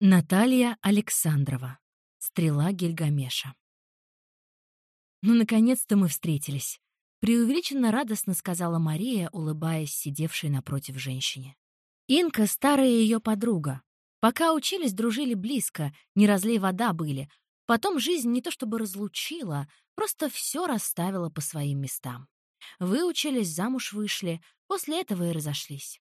Наталья Александрова. Стрела Гильгамеша. «Ну, наконец-то мы встретились», — преувеличенно радостно сказала Мария, улыбаясь сидевшей напротив женщине. Инка — старая ее подруга. Пока учились, дружили близко, не разлей вода были. Потом жизнь не то чтобы разлучила, просто все расставила по своим местам. Выучились, замуж вышли, после этого и разошлись.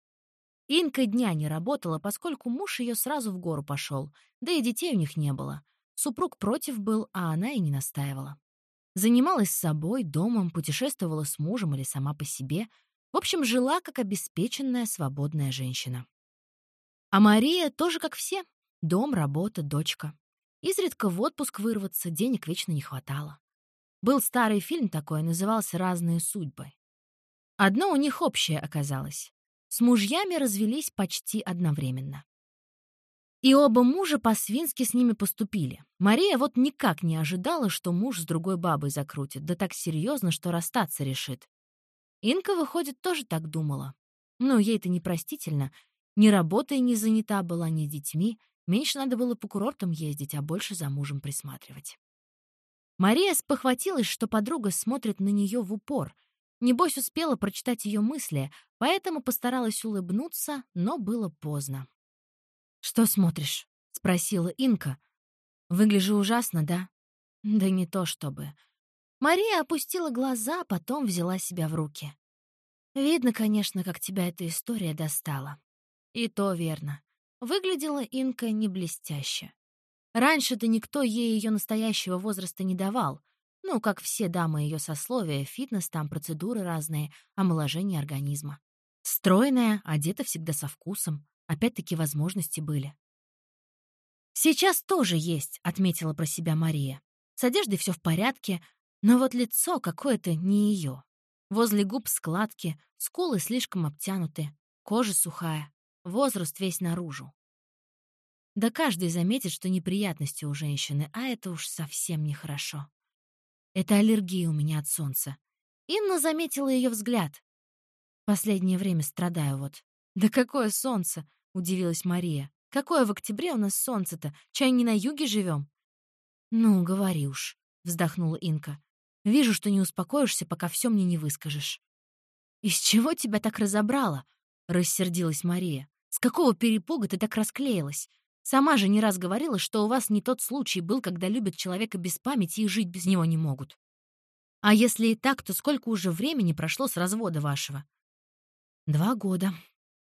Инка дня не работала, поскольку муж ее сразу в гору пошел, да и детей у них не было. Супруг против был, а она и не настаивала. Занималась собой, домом, путешествовала с мужем или сама по себе. В общем, жила как обеспеченная свободная женщина. А Мария тоже как все. Дом, работа, дочка. Изредка в отпуск вырваться, денег вечно не хватало. Был старый фильм такой, назывался «Разные судьбы». Одно у них общее оказалось. С мужьями развелись почти одновременно. И оба мужа по-свински с ними поступили. Мария вот никак не ожидала, что муж с другой бабой закрутит, да так серьезно, что расстаться решит. Инка, выходит, тоже так думала. Ну, ей-то непростительно. Ни работой не занята была, ни детьми. Меньше надо было по курортам ездить, а больше за мужем присматривать. Мария спохватилась, что подруга смотрит на нее в упор — Небось, успела прочитать ее мысли, поэтому постаралась улыбнуться, но было поздно. «Что смотришь?» — спросила Инка. «Выгляжу ужасно, да?» «Да не то чтобы». Мария опустила глаза, потом взяла себя в руки. «Видно, конечно, как тебя эта история достала». И то верно. Выглядела Инка не блестяще. Раньше-то никто ей ее настоящего возраста не давал, ну, как все дамы ее сословия, фитнес там, процедуры разные, омоложение организма. Стройная, одета всегда со вкусом. Опять-таки возможности были. «Сейчас тоже есть», — отметила про себя Мария. С одеждой все в порядке, но вот лицо какое-то не ее. Возле губ складки, скулы слишком обтянуты, кожа сухая, возраст весь наружу. Да каждый заметит, что неприятности у женщины, а это уж совсем нехорошо. Это аллергия у меня от солнца. Инна заметила ее взгляд. Последнее время страдаю вот. Да какое солнце, удивилась Мария. Какое в октябре у нас солнце-то? Чай не на юге живем? Ну, говори уж, вздохнула Инка. Вижу, что не успокоишься, пока все мне не выскажешь. Из чего тебя так разобрало? рассердилась Мария. С какого перепуга ты так расклеилась? Сама же не раз говорила, что у вас не тот случай был, когда любят человека без памяти и жить без него не могут. А если и так, то сколько уже времени прошло с развода вашего? Два года.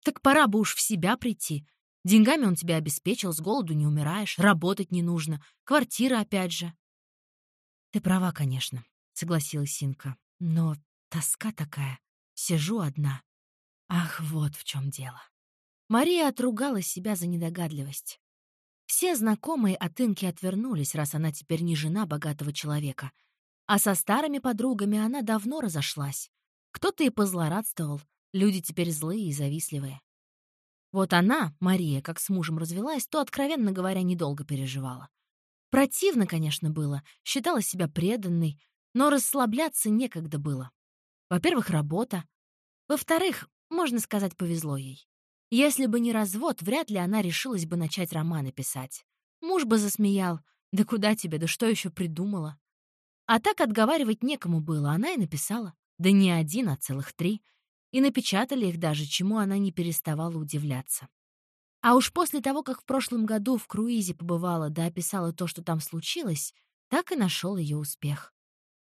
Так пора бы уж в себя прийти. Деньгами он тебя обеспечил, с голоду не умираешь, работать не нужно, квартира опять же. Ты права, конечно, согласилась Синка. Но тоска такая. Сижу одна. Ах, вот в чем дело. Мария отругала себя за недогадливость. Все знакомые от Инки отвернулись, раз она теперь не жена богатого человека. А со старыми подругами она давно разошлась. Кто-то и позлорадствовал, люди теперь злые и завистливые. Вот она, Мария, как с мужем развелась, то, откровенно говоря, недолго переживала. Противно, конечно, было, считала себя преданной, но расслабляться некогда было. Во-первых, работа. Во-вторых, можно сказать, повезло ей. Если бы не развод, вряд ли она решилась бы начать романы писать. Муж бы засмеял. Да куда тебе, да что еще придумала? А так отговаривать некому было, она и написала. Да не один, а целых три. И напечатали их даже, чему она не переставала удивляться. А уж после того, как в прошлом году в круизе побывала да описала то, что там случилось, так и нашел ее успех.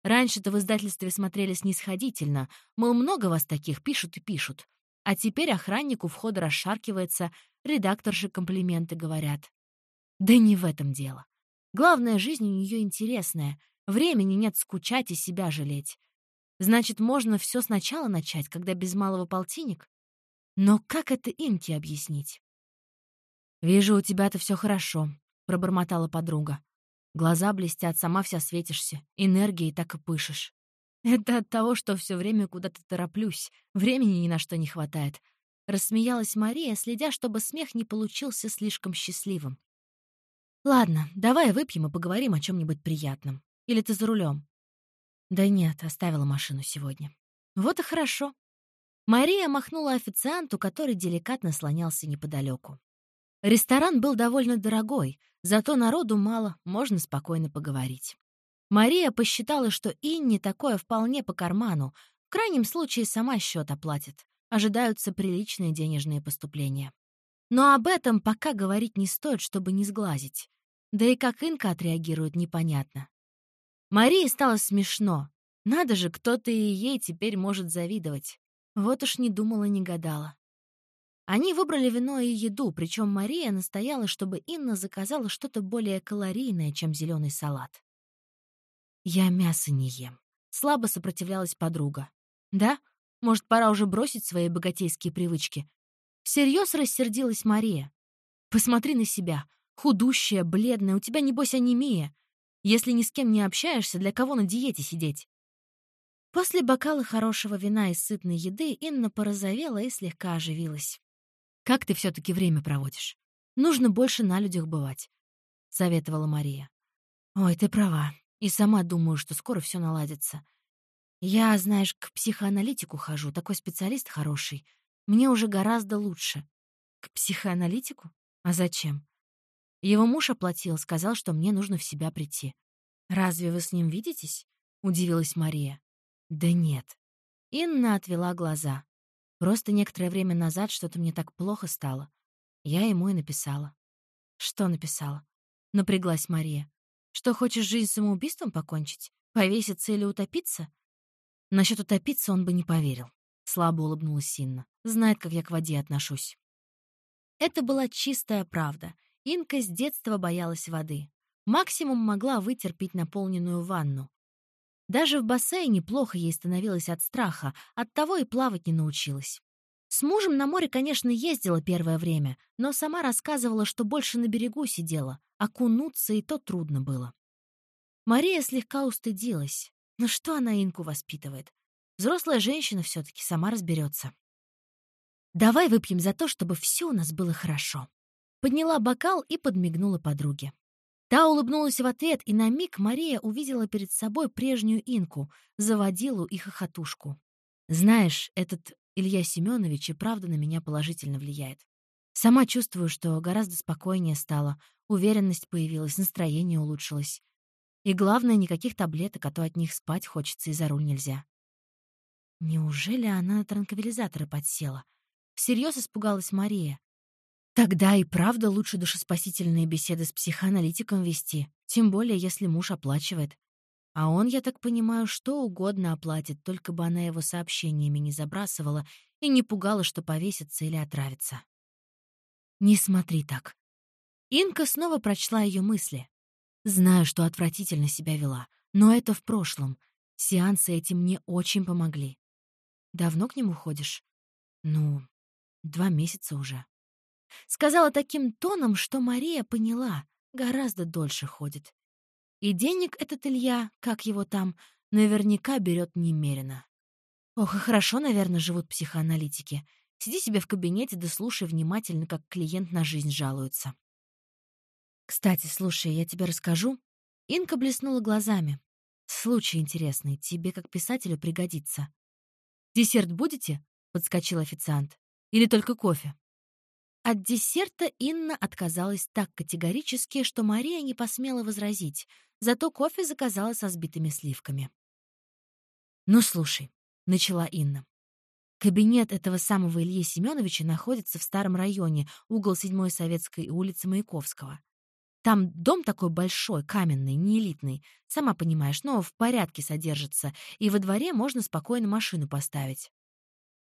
Раньше-то в издательстве смотрели снисходительно, мол, много вас таких, пишут и пишут. А теперь охранник у входа расшаркивается, редакторши комплименты говорят. Да не в этом дело. Главное, жизнь у нее интересная. Времени нет скучать и себя жалеть. Значит, можно все сначала начать, когда без малого полтинник? Но как это Инке объяснить? «Вижу, у тебя-то все хорошо», — пробормотала подруга. Глаза блестят, сама вся светишься, энергией так и пышешь. Это от того, что все время куда-то тороплюсь, времени ни на что не хватает. Рассмеялась Мария, следя, чтобы смех не получился слишком счастливым. Ладно, давай выпьем и поговорим о чем-нибудь приятном. Или ты за рулем? Да нет, оставила машину сегодня. Вот и хорошо. Мария махнула официанту, который деликатно слонялся неподалеку. Ресторан был довольно дорогой, зато народу мало, можно спокойно поговорить. Мария посчитала, что Инне такое вполне по карману, в крайнем случае сама счет оплатит. Ожидаются приличные денежные поступления. Но об этом пока говорить не стоит, чтобы не сглазить. Да и как Инка отреагирует, непонятно. Марии стало смешно. Надо же, кто-то и ей теперь может завидовать. Вот уж не думала, не гадала. Они выбрали вино и еду, причем Мария настояла, чтобы Инна заказала что-то более калорийное, чем зеленый салат. «Я мясо не ем», — слабо сопротивлялась подруга. «Да? Может, пора уже бросить свои богатейские привычки?» Всерьез рассердилась Мария. «Посмотри на себя. Худущая, бледная, у тебя, небось, анемия. Если ни с кем не общаешься, для кого на диете сидеть?» После бокала хорошего вина и сытной еды Инна порозовела и слегка оживилась. Как ты все-таки время проводишь? Нужно больше на людях бывать», — советовала Мария. «Ой, ты права. И сама думаю, что скоро все наладится. Я, знаешь, к психоаналитику хожу, такой специалист хороший. Мне уже гораздо лучше». «К психоаналитику? А зачем?» Его муж оплатил, сказал, что мне нужно в себя прийти. «Разве вы с ним видитесь?» — удивилась Мария. «Да нет». Инна отвела глаза. Просто некоторое время назад что-то мне так плохо стало. Я ему и написала. Что написала? Напряглась Мария. Что, хочешь жизнь самоубийством покончить? Повеситься или утопиться? Насчет утопиться он бы не поверил. Слабо улыбнулась Синна. Знает, как я к воде отношусь. Это была чистая правда. Инка с детства боялась воды. Максимум могла вытерпеть наполненную ванну. Даже в бассейне плохо ей становилось от страха, оттого и плавать не научилась. С мужем на море, конечно, ездила первое время, но сама рассказывала, что больше на берегу сидела, окунуться и то трудно было. Мария слегка устыдилась. Но что она Инку воспитывает? Взрослая женщина все таки сама разберется. «Давай выпьем за то, чтобы все у нас было хорошо». Подняла бокал и подмигнула подруге. Та улыбнулась в ответ, и на миг Мария увидела перед собой прежнюю инку, заводилу и хохотушку. «Знаешь, этот Илья Семенович и правда на меня положительно влияет. Сама чувствую, что гораздо спокойнее стало, уверенность появилась, настроение улучшилось. И главное, никаких таблеток, а то от них спать хочется и за руль нельзя». Неужели она на транквилизаторы подсела? Всерьез испугалась Мария. Тогда и правда лучше душеспасительные беседы с психоаналитиком вести, тем более если муж оплачивает. А он, я так понимаю, что угодно оплатит, только бы она его сообщениями не забрасывала и не пугала, что повесится или отравится. «Не смотри так». Инка снова прочла ее мысли. «Знаю, что отвратительно себя вела, но это в прошлом. Сеансы эти мне очень помогли. Давно к нему ходишь? Ну, два месяца уже. Сказала таким тоном, что Мария поняла, гораздо дольше ходит. И денег этот Илья, как его там, наверняка берет немерено. Ох, и хорошо, наверное, живут психоаналитики. Сиди себе в кабинете да слушай внимательно, как клиент на жизнь жалуется. Кстати, слушай, я тебе расскажу. Инка блеснула глазами. Случай интересный, тебе как писателю пригодится. «Десерт будете?» — подскочил официант. «Или только кофе?» От десерта Инна отказалась так категорически, что Мария не посмела возразить, зато кофе заказала со сбитыми сливками. «Ну, слушай», — начала Инна. Кабинет этого самого Ильи Семеновича находится в старом районе, угол 7-й Советской улицы Маяковского. Там дом такой большой, каменный, не элитный, сама понимаешь, но в порядке содержится, и во дворе можно спокойно машину поставить.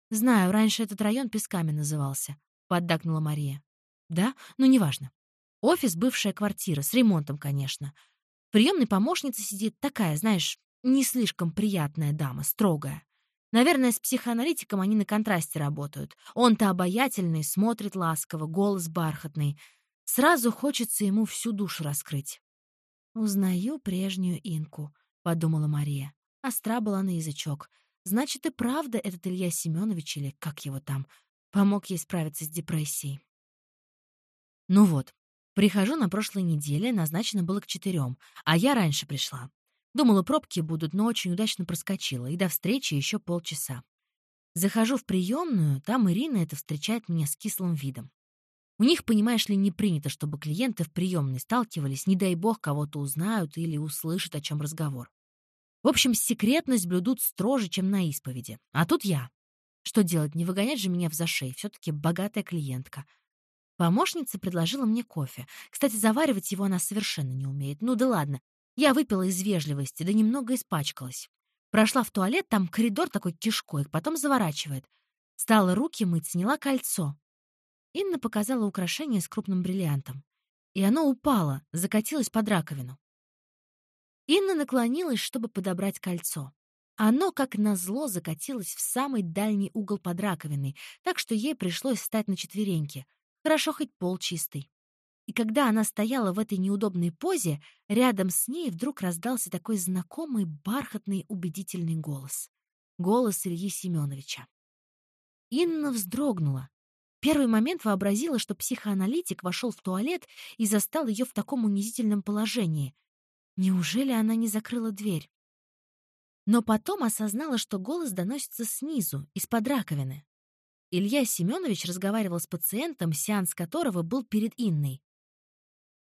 Знаю, раньше этот район Песками назывался поддакнула Мария. Да? Ну, неважно. Офис — бывшая квартира, с ремонтом, конечно. Приемной помощница сидит такая, знаешь, не слишком приятная дама, строгая. Наверное, с психоаналитиком они на контрасте работают. Он-то обаятельный, смотрит ласково, голос бархатный. Сразу хочется ему всю душу раскрыть. «Узнаю прежнюю Инку», — подумала Мария. Остра была на язычок. Значит, и правда этот Илья Семенович или как его там, Помог ей справиться с депрессией. Ну вот, прихожу на прошлой неделе, назначено было к четырем, а я раньше пришла. Думала, пробки будут, но очень удачно проскочила, и до встречи еще полчаса. Захожу в приемную, там Ирина это встречает меня с кислым видом. У них, понимаешь ли, не принято, чтобы клиенты в приемной сталкивались, не дай бог кого-то узнают или услышат, о чем разговор. В общем, секретность блюдут строже, чем на исповеди. А тут я. Что делать, не выгонять же меня в зашей, все-таки богатая клиентка. Помощница предложила мне кофе. Кстати, заваривать его она совершенно не умеет. Ну да ладно, я выпила из вежливости, да немного испачкалась. Прошла в туалет, там коридор такой кишкой, потом заворачивает. Стала руки мыть, сняла кольцо. Инна показала украшение с крупным бриллиантом. И оно упало, закатилось под раковину. Инна наклонилась, чтобы подобрать кольцо. Оно, как назло, закатилось в самый дальний угол под раковиной, так что ей пришлось встать на четвереньки. Хорошо хоть пол чистый. И когда она стояла в этой неудобной позе, рядом с ней вдруг раздался такой знакомый, бархатный, убедительный голос. Голос Ильи Семеновича. Инна вздрогнула. Первый момент вообразила, что психоаналитик вошел в туалет и застал ее в таком унизительном положении. Неужели она не закрыла дверь? Но потом осознала, что голос доносится снизу, из-под раковины. Илья Семенович разговаривал с пациентом, сеанс которого был перед Инной.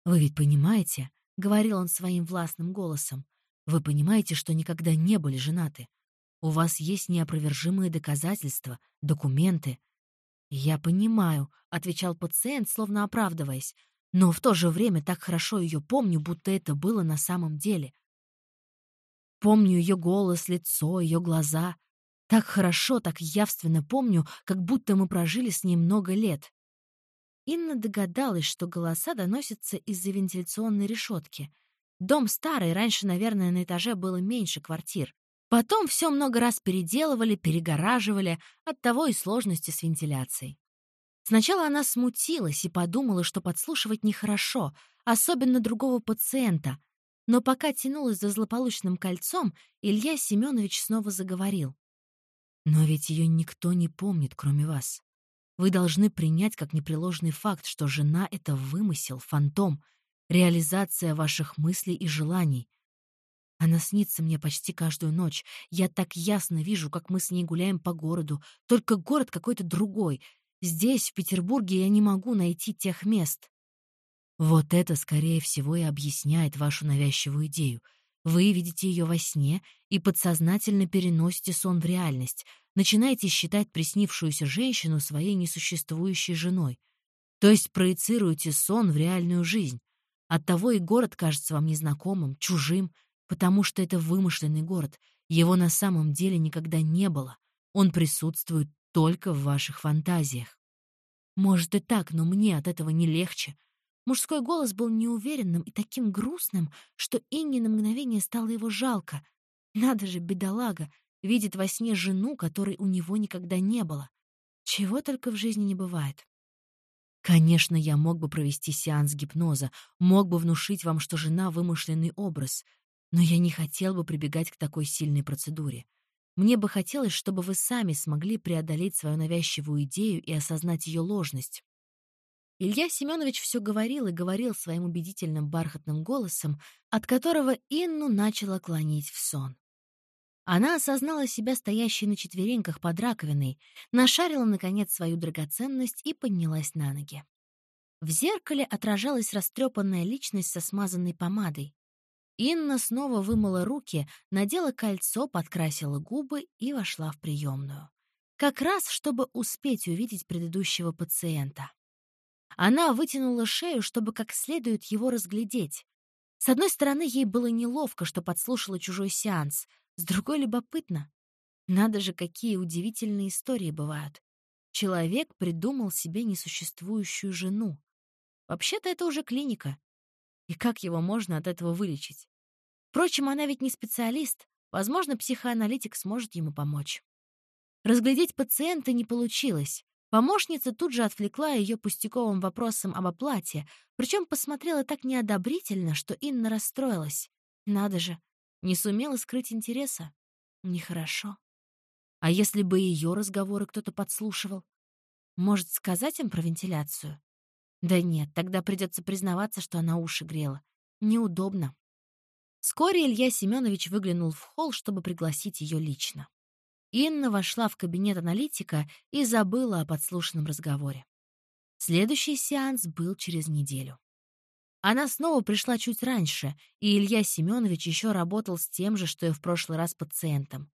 «Вы ведь понимаете», — говорил он своим властным голосом, «вы понимаете, что никогда не были женаты. У вас есть неопровержимые доказательства, документы, «Я понимаю», — отвечал пациент, словно оправдываясь, «но в то же время так хорошо ее помню, будто это было на самом деле. Помню ее голос, лицо, ее глаза. Так хорошо, так явственно помню, как будто мы прожили с ней много лет». Инна догадалась, что голоса доносятся из-за вентиляционной решетки. Дом старый, раньше, наверное, на этаже было меньше квартир. Потом все много раз переделывали, перегораживали, оттого и сложности с вентиляцией. Сначала она смутилась и подумала, что подслушивать нехорошо, особенно другого пациента. Но пока тянулась за злополучным кольцом, Илья Семенович снова заговорил. «Но ведь ее никто не помнит, кроме вас. Вы должны принять как непреложный факт, что жена — это вымысел, фантом, реализация ваших мыслей и желаний, она снится мне почти каждую ночь. Я так ясно вижу, как мы с ней гуляем по городу. Только город какой-то другой. Здесь, в Петербурге, я не могу найти тех мест. Вот это, скорее всего, и объясняет вашу навязчивую идею. Вы видите ее во сне и подсознательно переносите сон в реальность, начинаете считать приснившуюся женщину своей несуществующей женой. То есть проецируете сон в реальную жизнь. Оттого и город кажется вам незнакомым, чужим, Потому что это вымышленный город. Его на самом деле никогда не было. Он присутствует только в ваших фантазиях. Может и так, но мне от этого не легче. Мужской голос был неуверенным и таким грустным, что Инне на мгновение стало его жалко. Надо же, бедолага, видит во сне жену, которой у него никогда не было. Чего только в жизни не бывает. Конечно, я мог бы провести сеанс гипноза, мог бы внушить вам, что жена — вымышленный образ. Но я не хотел бы прибегать к такой сильной процедуре. Мне бы хотелось, чтобы вы сами смогли преодолеть свою навязчивую идею и осознать ее ложность. Илья Семенович все говорил и говорил своим убедительным бархатным голосом, от которого Инну начала клонить в сон. Она осознала себя стоящей на четвереньках под раковиной, нашарила, наконец, свою драгоценность и поднялась на ноги. В зеркале отражалась растрепанная личность со смазанной помадой. Инна снова вымыла руки, надела кольцо, подкрасила губы и вошла в приемную. Как раз, чтобы успеть увидеть предыдущего пациента. Она вытянула шею, чтобы как следует его разглядеть. С одной стороны, ей было неловко, что подслушала чужой сеанс, с другой — любопытно. Надо же, какие удивительные истории бывают. Человек придумал себе несуществующую жену. Вообще-то это уже клиника. И как его можно от этого вылечить? Впрочем, она ведь не специалист. Возможно, психоаналитик сможет ему помочь. Разглядеть пациента не получилось. Помощница тут же отвлекла ее пустяковым вопросом об оплате, причем посмотрела так неодобрительно, что Инна расстроилась. Надо же, не сумела скрыть интереса. Нехорошо. А если бы ее разговоры кто-то подслушивал? Может, сказать им про вентиляцию? Да нет, тогда придется признаваться, что она уши грела. Неудобно. Вскоре Илья Семенович выглянул в холл, чтобы пригласить ее лично. Инна вошла в кабинет аналитика и забыла о подслушанном разговоре. Следующий сеанс был через неделю. Она снова пришла чуть раньше, и Илья Семенович еще работал с тем же, что и в прошлый раз пациентом.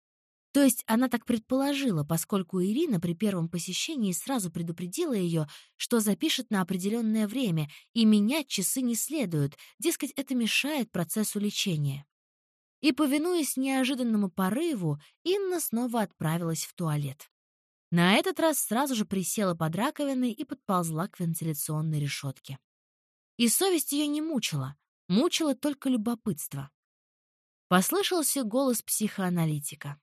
То есть она так предположила, поскольку Ирина при первом посещении сразу предупредила ее, что запишет на определенное время, и менять часы не следует, дескать, это мешает процессу лечения. И, повинуясь неожиданному порыву, Инна снова отправилась в туалет. На этот раз сразу же присела под раковиной и подползла к вентиляционной решетке. И совесть ее не мучила, мучила только любопытство. Послышался голос психоаналитика.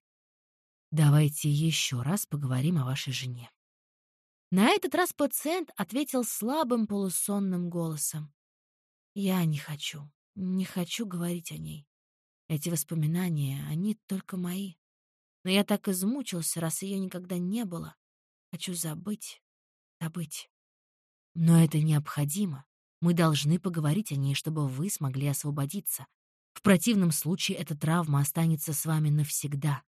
Давайте еще раз поговорим о вашей жене. На этот раз пациент ответил слабым полусонным голосом. Я не хочу, не хочу говорить о ней. Эти воспоминания, они только мои. Но я так измучился, раз ее никогда не было. Хочу забыть, забыть. Но это необходимо. Мы должны поговорить о ней, чтобы вы смогли освободиться. В противном случае эта травма останется с вами навсегда.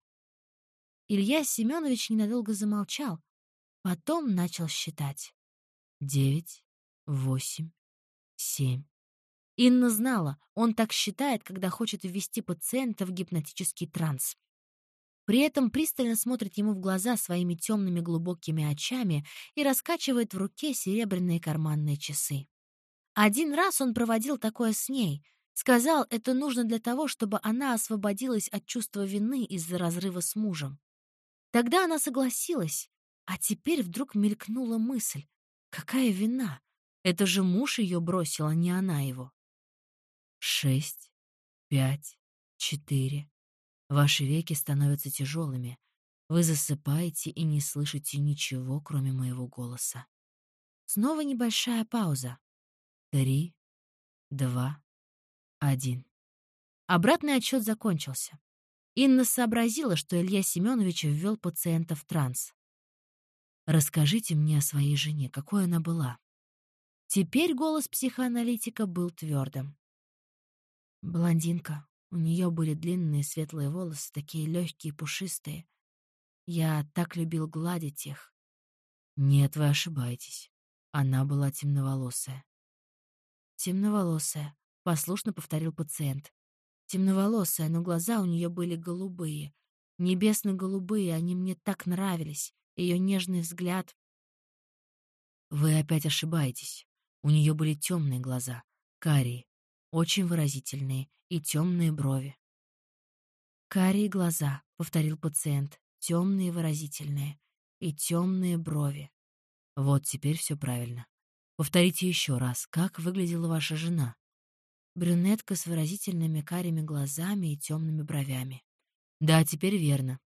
Илья Семенович ненадолго замолчал, потом начал считать. Девять, восемь, семь. Инна знала, он так считает, когда хочет ввести пациента в гипнотический транс. При этом пристально смотрит ему в глаза своими темными глубокими очами и раскачивает в руке серебряные карманные часы. Один раз он проводил такое с ней. Сказал, это нужно для того, чтобы она освободилась от чувства вины из-за разрыва с мужем. Тогда она согласилась, а теперь вдруг мелькнула мысль. Какая вина? Это же муж ее бросил, а не она его. Шесть, пять, четыре. Ваши веки становятся тяжелыми. Вы засыпаете и не слышите ничего, кроме моего голоса. Снова небольшая пауза. Три, два, один. Обратный отсчет закончился. Инна сообразила, что Илья Семенович ввел пациента в транс. «Расскажите мне о своей жене, какой она была». Теперь голос психоаналитика был твердым. Блондинка. У нее были длинные светлые волосы, такие легкие, пушистые. Я так любил гладить их. Нет, вы ошибаетесь. Она была темноволосая. Темноволосая, послушно повторил пациент. Темноволосая, но глаза у нее были голубые. Небесно-голубые, они мне так нравились. Ее нежный взгляд. Вы опять ошибаетесь. У нее были темные глаза, карие, очень выразительные и темные брови. «Карие глаза», — повторил пациент, — «темные выразительные и темные брови». Вот теперь все правильно. Повторите еще раз, как выглядела ваша жена? брюнетка с выразительными карими глазами и темными бровями. Да, теперь верно.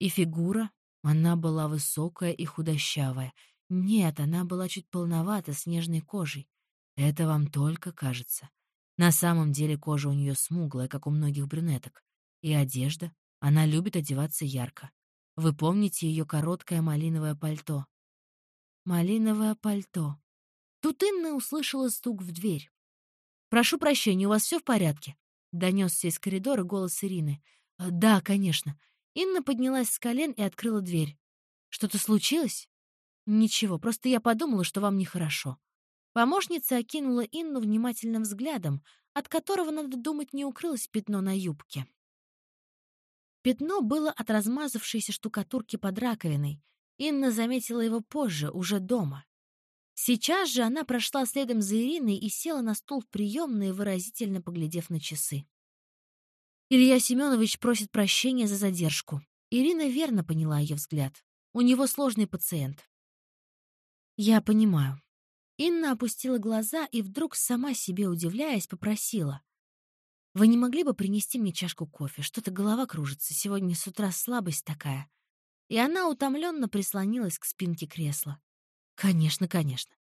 И фигура, она была высокая и худощавая. Нет, она была чуть полновата, с нежной кожей. Это вам только кажется. На самом деле кожа у нее смуглая, как у многих брюнеток. И одежда. Она любит одеваться ярко. Вы помните ее короткое малиновое пальто? Малиновое пальто. Тут Инна услышала стук в дверь. «Прошу прощения, у вас все в порядке?» — донесся из коридора голос Ирины. «Э, «Да, конечно». Инна поднялась с колен и открыла дверь. «Что-то случилось?» «Ничего, просто я подумала, что вам нехорошо». Помощница окинула Инну внимательным взглядом, от которого, надо думать, не укрылось пятно на юбке. Пятно было от размазавшейся штукатурки под раковиной. Инна заметила его позже, уже дома. Сейчас же она прошла следом за Ириной и села на стул в приемной, выразительно поглядев на часы. Илья Семенович просит прощения за задержку. Ирина верно поняла ее взгляд. У него сложный пациент. «Я понимаю». Инна опустила глаза и вдруг, сама себе удивляясь, попросила. «Вы не могли бы принести мне чашку кофе? Что-то голова кружится. Сегодня с утра слабость такая». И она утомленно прислонилась к спинке кресла. Конечно, конечно.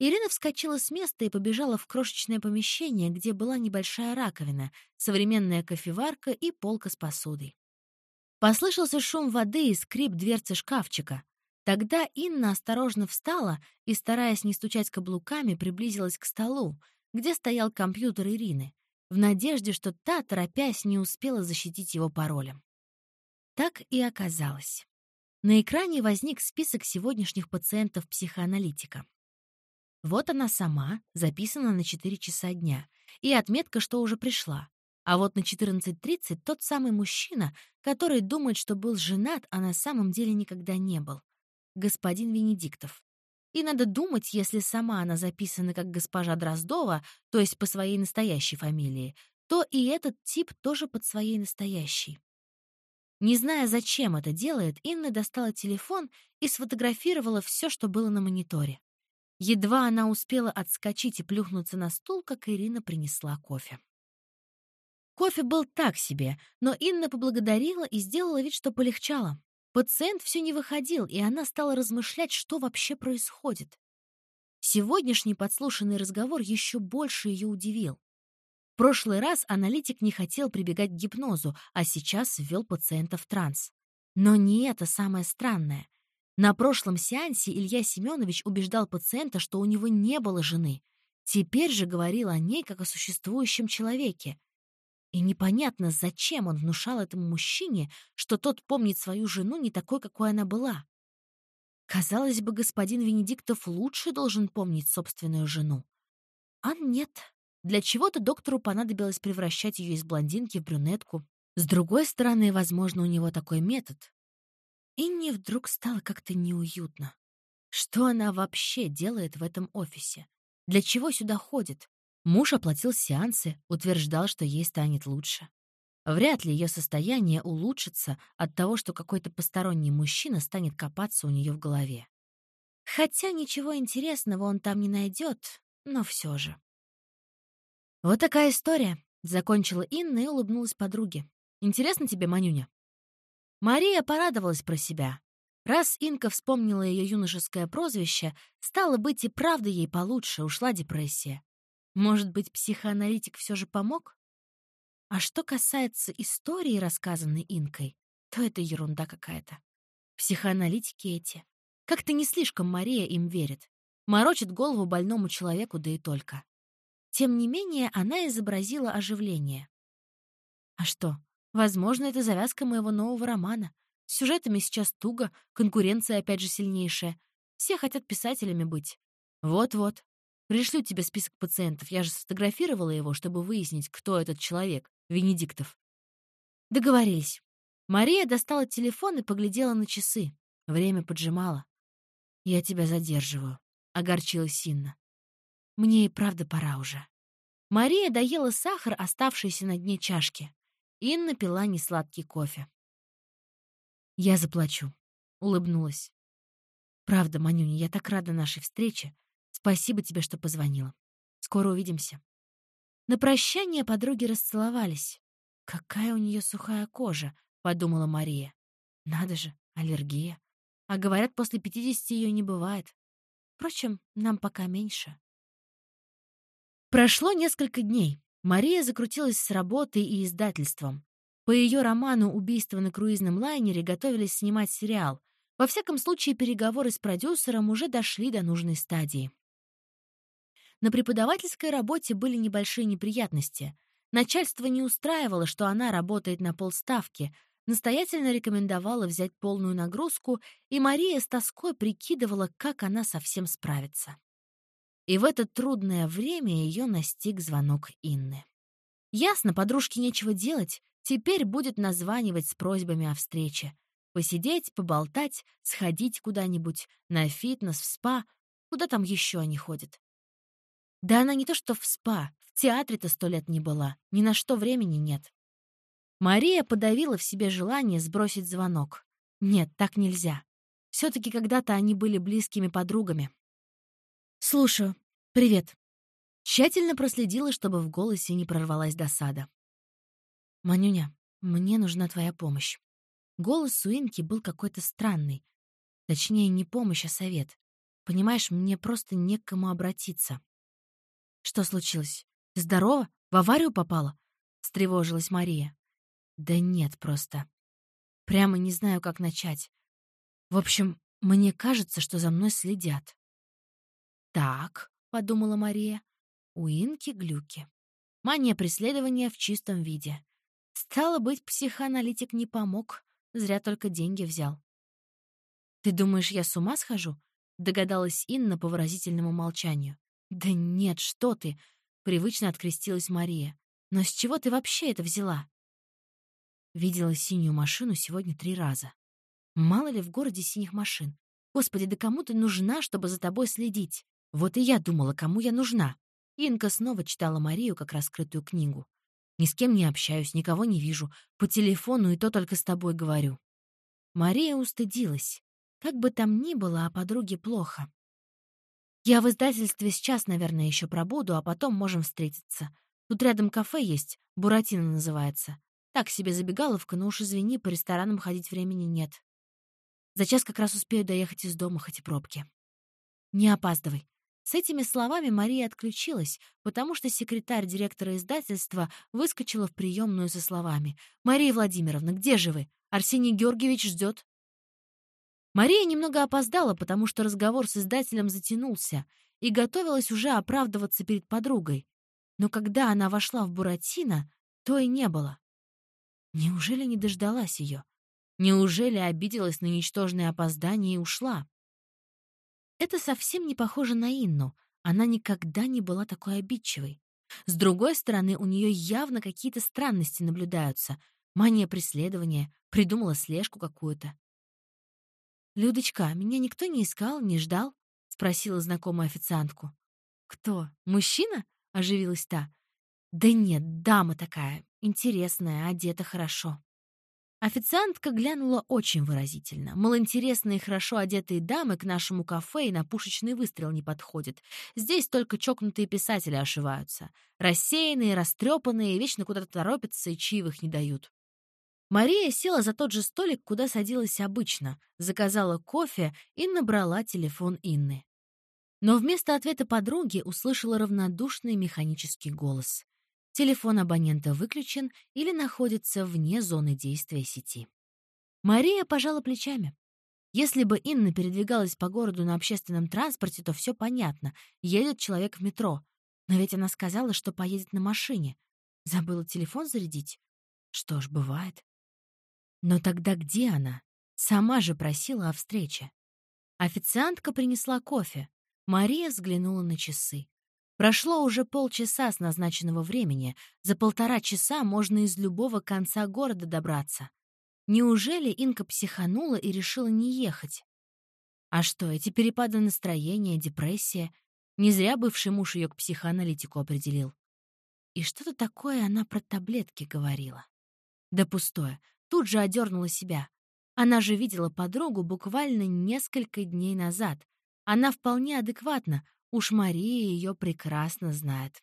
Ирина вскочила с места и побежала в крошечное помещение, где была небольшая раковина, современная кофеварка и полка с посудой. Послышался шум воды и скрип дверцы шкафчика. Тогда Инна осторожно встала и, стараясь не стучать каблуками, приблизилась к столу, где стоял компьютер Ирины, в надежде, что та, торопясь, не успела защитить его паролем. Так и оказалось. На экране возник список сегодняшних пациентов психоаналитика. Вот она сама, записана на 4 часа дня, и отметка, что уже пришла. А вот на 14.30 тот самый мужчина, который думает, что был женат, а на самом деле никогда не был. Господин Венедиктов. И надо думать, если сама она записана как госпожа Дроздова, то есть по своей настоящей фамилии, то и этот тип тоже под своей настоящей. Не зная, зачем это делает, Инна достала телефон и сфотографировала все, что было на мониторе. Едва она успела отскочить и плюхнуться на стул, как Ирина принесла кофе. Кофе был так себе, но Инна поблагодарила и сделала вид, что полегчало. Пациент все не выходил, и она стала размышлять, что вообще происходит. Сегодняшний подслушанный разговор еще больше ее удивил прошлый раз аналитик не хотел прибегать к гипнозу, а сейчас ввел пациента в транс. Но не это самое странное. На прошлом сеансе Илья Семенович убеждал пациента, что у него не было жены. Теперь же говорил о ней как о существующем человеке. И непонятно, зачем он внушал этому мужчине, что тот помнит свою жену не такой, какой она была. Казалось бы, господин Венедиктов лучше должен помнить собственную жену. А нет. Для чего-то доктору понадобилось превращать ее из блондинки в брюнетку. С другой стороны, возможно, у него такой метод. Инне вдруг стало как-то неуютно. Что она вообще делает в этом офисе? Для чего сюда ходит? Муж оплатил сеансы, утверждал, что ей станет лучше. Вряд ли ее состояние улучшится от того, что какой-то посторонний мужчина станет копаться у нее в голове. Хотя ничего интересного он там не найдет, но все же. «Вот такая история», — закончила Инна и улыбнулась подруге. «Интересно тебе, Манюня?» Мария порадовалась про себя. Раз Инка вспомнила ее юношеское прозвище, стало быть, и правда ей получше, ушла депрессия. Может быть, психоаналитик все же помог? А что касается истории, рассказанной Инкой, то это ерунда какая-то. Психоаналитики эти. Как-то не слишком Мария им верит. Морочит голову больному человеку, да и только. Тем не менее, она изобразила оживление. А что? Возможно, это завязка моего нового романа. С сюжетами сейчас туго, конкуренция опять же сильнейшая. Все хотят писателями быть. Вот-вот. Пришлю тебе список пациентов. Я же сфотографировала его, чтобы выяснить, кто этот человек, Венедиктов. Договорились. Мария достала телефон и поглядела на часы. Время поджимало. «Я тебя задерживаю», — огорчилась Синна. Мне и правда пора уже. Мария доела сахар, оставшийся на дне чашки. Инна пила несладкий кофе. «Я заплачу», — улыбнулась. «Правда, Манюня, я так рада нашей встрече. Спасибо тебе, что позвонила. Скоро увидимся». На прощание подруги расцеловались. «Какая у нее сухая кожа», — подумала Мария. «Надо же, аллергия. А говорят, после пятидесяти ее не бывает. Впрочем, нам пока меньше». Прошло несколько дней. Мария закрутилась с работой и издательством. По ее роману «Убийство на круизном лайнере» готовились снимать сериал. Во всяком случае, переговоры с продюсером уже дошли до нужной стадии. На преподавательской работе были небольшие неприятности. Начальство не устраивало, что она работает на полставки, настоятельно рекомендовала взять полную нагрузку, и Мария с тоской прикидывала, как она совсем справится. И в это трудное время ее настиг звонок Инны. Ясно, подружке нечего делать, теперь будет названивать с просьбами о встрече. Посидеть, поболтать, сходить куда-нибудь, на фитнес, в спа, куда там еще они ходят. Да она не то что в спа, в театре-то сто лет не была, ни на что времени нет. Мария подавила в себе желание сбросить звонок. Нет, так нельзя. Все-таки когда-то они были близкими подругами. «Слушаю. Привет». Тщательно проследила, чтобы в голосе не прорвалась досада. «Манюня, мне нужна твоя помощь». Голос Суинки был какой-то странный. Точнее, не помощь, а совет. Понимаешь, мне просто не к кому обратиться. «Что случилось? Ты здорова? В аварию попала?» — встревожилась Мария. «Да нет, просто. Прямо не знаю, как начать. В общем, мне кажется, что за мной следят». «Так», — подумала Мария, — «у Инки глюки. Мания преследования в чистом виде. Стало быть, психоаналитик не помог, зря только деньги взял». «Ты думаешь, я с ума схожу?» Догадалась Инна по выразительному молчанию. «Да нет, что ты!» — привычно открестилась Мария. «Но с чего ты вообще это взяла?» Видела синюю машину сегодня три раза. Мало ли в городе синих машин. Господи, да кому ты нужна, чтобы за тобой следить? Вот и я думала, кому я нужна. Инка снова читала Марию как раскрытую книгу. Ни с кем не общаюсь, никого не вижу. По телефону и то только с тобой говорю. Мария устыдилась. Как бы там ни было, а подруге плохо. Я в издательстве сейчас, наверное, еще пробуду, а потом можем встретиться. Тут рядом кафе есть, Буратино называется. Так себе забегаловка, но уж извини, по ресторанам ходить времени нет. За час как раз успею доехать из дома, хоть и пробки. Не опаздывай. С этими словами Мария отключилась, потому что секретарь директора издательства выскочила в приемную со словами. «Мария Владимировна, где же вы? Арсений Георгиевич ждет». Мария немного опоздала, потому что разговор с издателем затянулся и готовилась уже оправдываться перед подругой. Но когда она вошла в Буратино, то и не было. Неужели не дождалась ее? Неужели обиделась на ничтожное опоздание и ушла? Это совсем не похоже на Инну. Она никогда не была такой обидчивой. С другой стороны, у нее явно какие-то странности наблюдаются. Мания преследования, придумала слежку какую-то. «Людочка, меня никто не искал, не ждал?» — спросила знакомую официантку. «Кто? Мужчина?» — оживилась та. «Да нет, дама такая, интересная, одета хорошо». Официантка глянула очень выразительно. Мол, интересные хорошо одетые дамы к нашему кафе и на пушечный выстрел не подходят. Здесь только чокнутые писатели ошиваются. Рассеянные, растрепанные, вечно куда-то торопятся и чаевых не дают. Мария села за тот же столик, куда садилась обычно, заказала кофе и набрала телефон Инны. Но вместо ответа подруги услышала равнодушный механический голос. Телефон абонента выключен или находится вне зоны действия сети. Мария пожала плечами. Если бы Инна передвигалась по городу на общественном транспорте, то все понятно. Едет человек в метро. Но ведь она сказала, что поедет на машине. Забыла телефон зарядить? Что ж, бывает. Но тогда где она? Сама же просила о встрече. Официантка принесла кофе. Мария взглянула на часы. Прошло уже полчаса с назначенного времени. За полтора часа можно из любого конца города добраться. Неужели Инка психанула и решила не ехать? А что, эти перепады настроения, депрессия? Не зря бывший муж ее к психоаналитику определил. И что-то такое она про таблетки говорила. Да пустое. Тут же одернула себя. Она же видела подругу буквально несколько дней назад. Она вполне адекватна, Уж Мария ее прекрасно знает.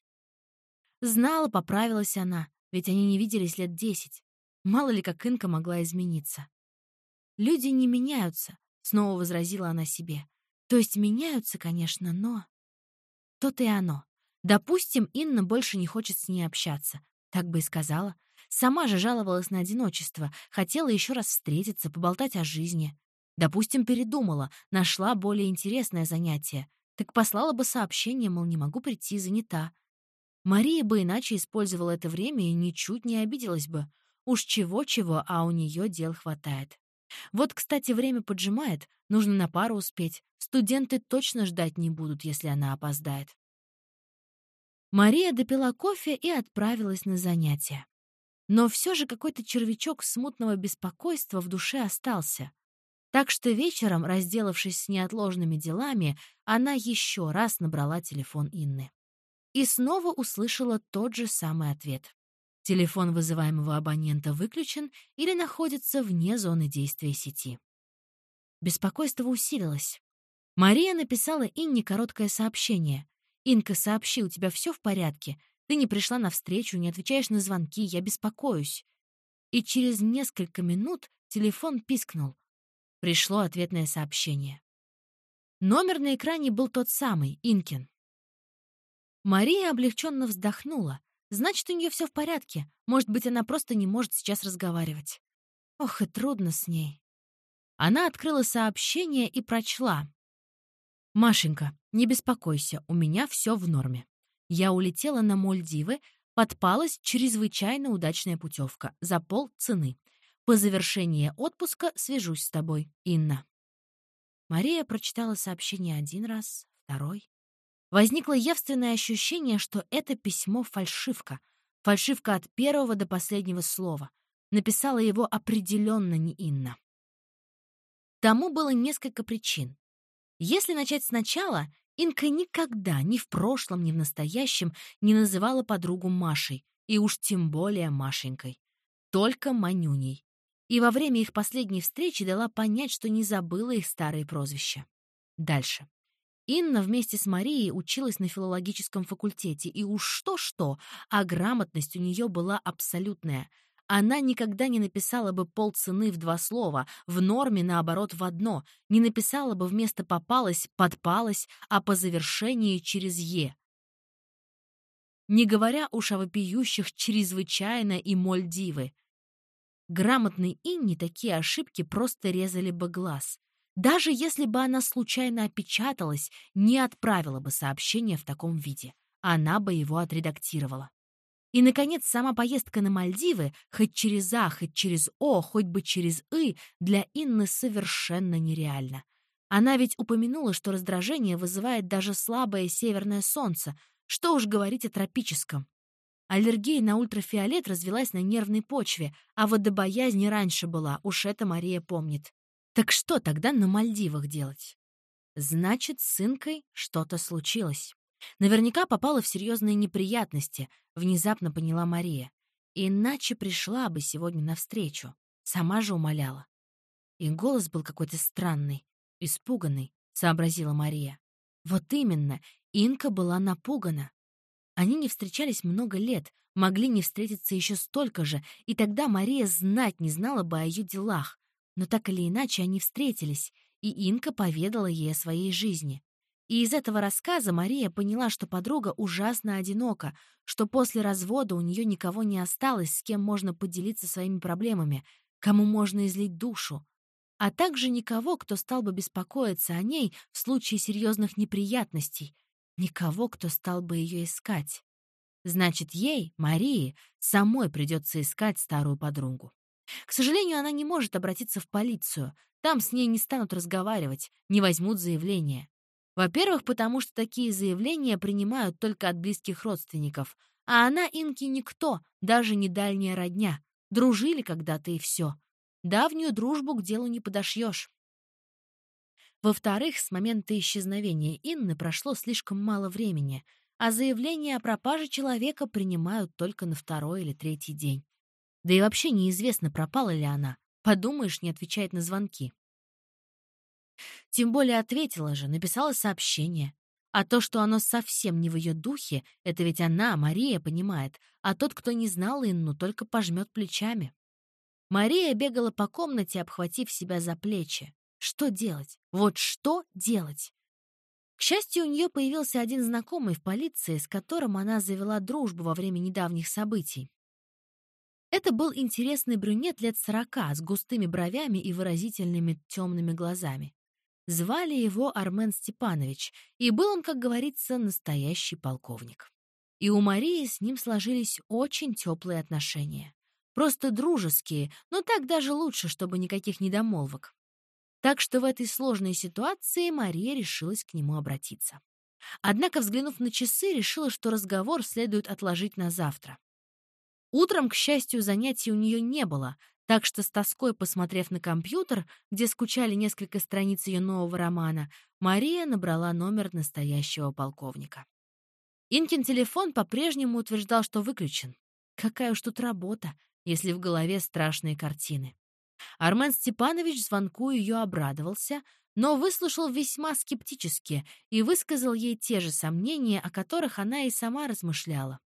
Знала, поправилась она, ведь они не виделись лет десять. Мало ли, как Инка могла измениться. «Люди не меняются», — снова возразила она себе. «То есть меняются, конечно, но...» То-то и оно. Допустим, Инна больше не хочет с ней общаться. Так бы и сказала. Сама же жаловалась на одиночество, хотела еще раз встретиться, поболтать о жизни. Допустим, передумала, нашла более интересное занятие. Так послала бы сообщение, мол, не могу прийти, занята. Мария бы иначе использовала это время и ничуть не обиделась бы. Уж чего-чего, а у нее дел хватает. Вот, кстати, время поджимает, нужно на пару успеть. Студенты точно ждать не будут, если она опоздает. Мария допила кофе и отправилась на занятия. Но все же какой-то червячок смутного беспокойства в душе остался. Так что вечером, разделавшись с неотложными делами, она еще раз набрала телефон Инны. И снова услышала тот же самый ответ. Телефон вызываемого абонента выключен или находится вне зоны действия сети. Беспокойство усилилось. Мария написала Инне короткое сообщение. «Инка, сообщи, у тебя все в порядке? Ты не пришла на встречу, не отвечаешь на звонки, я беспокоюсь». И через несколько минут телефон пискнул. Пришло ответное сообщение. Номер на экране был тот самый, Инкин. Мария облегченно вздохнула. Значит, у нее все в порядке. Может быть, она просто не может сейчас разговаривать. Ох, и трудно с ней. Она открыла сообщение и прочла. «Машенька, не беспокойся, у меня все в норме. Я улетела на Мальдивы, подпалась чрезвычайно удачная путевка за пол цены. По завершении отпуска свяжусь с тобой, Инна. Мария прочитала сообщение один раз, второй. Возникло явственное ощущение, что это письмо — фальшивка. Фальшивка от первого до последнего слова. Написала его определенно не Инна. Тому было несколько причин. Если начать сначала, Инка никогда ни в прошлом, ни в настоящем не называла подругу Машей, и уж тем более Машенькой. Только Манюней. И во время их последней встречи дала понять, что не забыла их старые прозвища. Дальше. Инна вместе с Марией училась на филологическом факультете, и уж что-что, а грамотность у нее была абсолютная. Она никогда не написала бы полцены в два слова, в норме, наоборот, в одно, не написала бы вместо «попалась» «подпалась», а по завершении через «е». Не говоря уж о вопиющих «чрезвычайно» и «мольдивы». Грамотной Инне такие ошибки просто резали бы глаз. Даже если бы она случайно опечаталась, не отправила бы сообщение в таком виде. Она бы его отредактировала. И, наконец, сама поездка на Мальдивы, хоть через А, хоть через О, хоть бы через И, для Инны совершенно нереально. Она ведь упомянула, что раздражение вызывает даже слабое северное солнце, что уж говорить о тропическом. Аллергия на ультрафиолет развелась на нервной почве, а водобоязнь раньше была, уж это Мария помнит. Так что тогда на Мальдивах делать? Значит, с сынкой что-то случилось. Наверняка попала в серьезные неприятности, внезапно поняла Мария. Иначе пришла бы сегодня навстречу. Сама же умоляла. И голос был какой-то странный, испуганный, сообразила Мария. Вот именно, Инка была напугана. Они не встречались много лет, могли не встретиться еще столько же, и тогда Мария знать не знала бы о ее делах. Но так или иначе они встретились, и Инка поведала ей о своей жизни. И из этого рассказа Мария поняла, что подруга ужасно одинока, что после развода у нее никого не осталось, с кем можно поделиться своими проблемами, кому можно излить душу, а также никого, кто стал бы беспокоиться о ней в случае серьезных неприятностей, никого, кто стал бы ее искать. Значит, ей, Марии, самой придется искать старую подругу. К сожалению, она не может обратиться в полицию. Там с ней не станут разговаривать, не возьмут заявление. Во-первых, потому что такие заявления принимают только от близких родственников, а она Инки никто, даже не дальняя родня. Дружили когда-то и все. Давнюю дружбу к делу не подошьешь. Во-вторых, с момента исчезновения Инны прошло слишком мало времени, а заявление о пропаже человека принимают только на второй или третий день. Да и вообще неизвестно, пропала ли она. Подумаешь, не отвечает на звонки. Тем более ответила же, написала сообщение. А то, что оно совсем не в ее духе, это ведь она, Мария, понимает, а тот, кто не знал Инну, только пожмет плечами. Мария бегала по комнате, обхватив себя за плечи. Что делать? Вот что делать? К счастью, у нее появился один знакомый в полиции, с которым она завела дружбу во время недавних событий. Это был интересный брюнет лет сорока, с густыми бровями и выразительными темными глазами. Звали его Армен Степанович, и был он, как говорится, настоящий полковник. И у Марии с ним сложились очень теплые отношения. Просто дружеские, но так даже лучше, чтобы никаких недомолвок. Так что в этой сложной ситуации Мария решилась к нему обратиться. Однако, взглянув на часы, решила, что разговор следует отложить на завтра. Утром, к счастью, занятий у нее не было, так что с тоской посмотрев на компьютер, где скучали несколько страниц ее нового романа, Мария набрала номер настоящего полковника. Инкин телефон по-прежнему утверждал, что выключен. Какая уж тут работа, если в голове страшные картины. Армен Степанович звонку ее обрадовался, но выслушал весьма скептически и высказал ей те же сомнения, о которых она и сама размышляла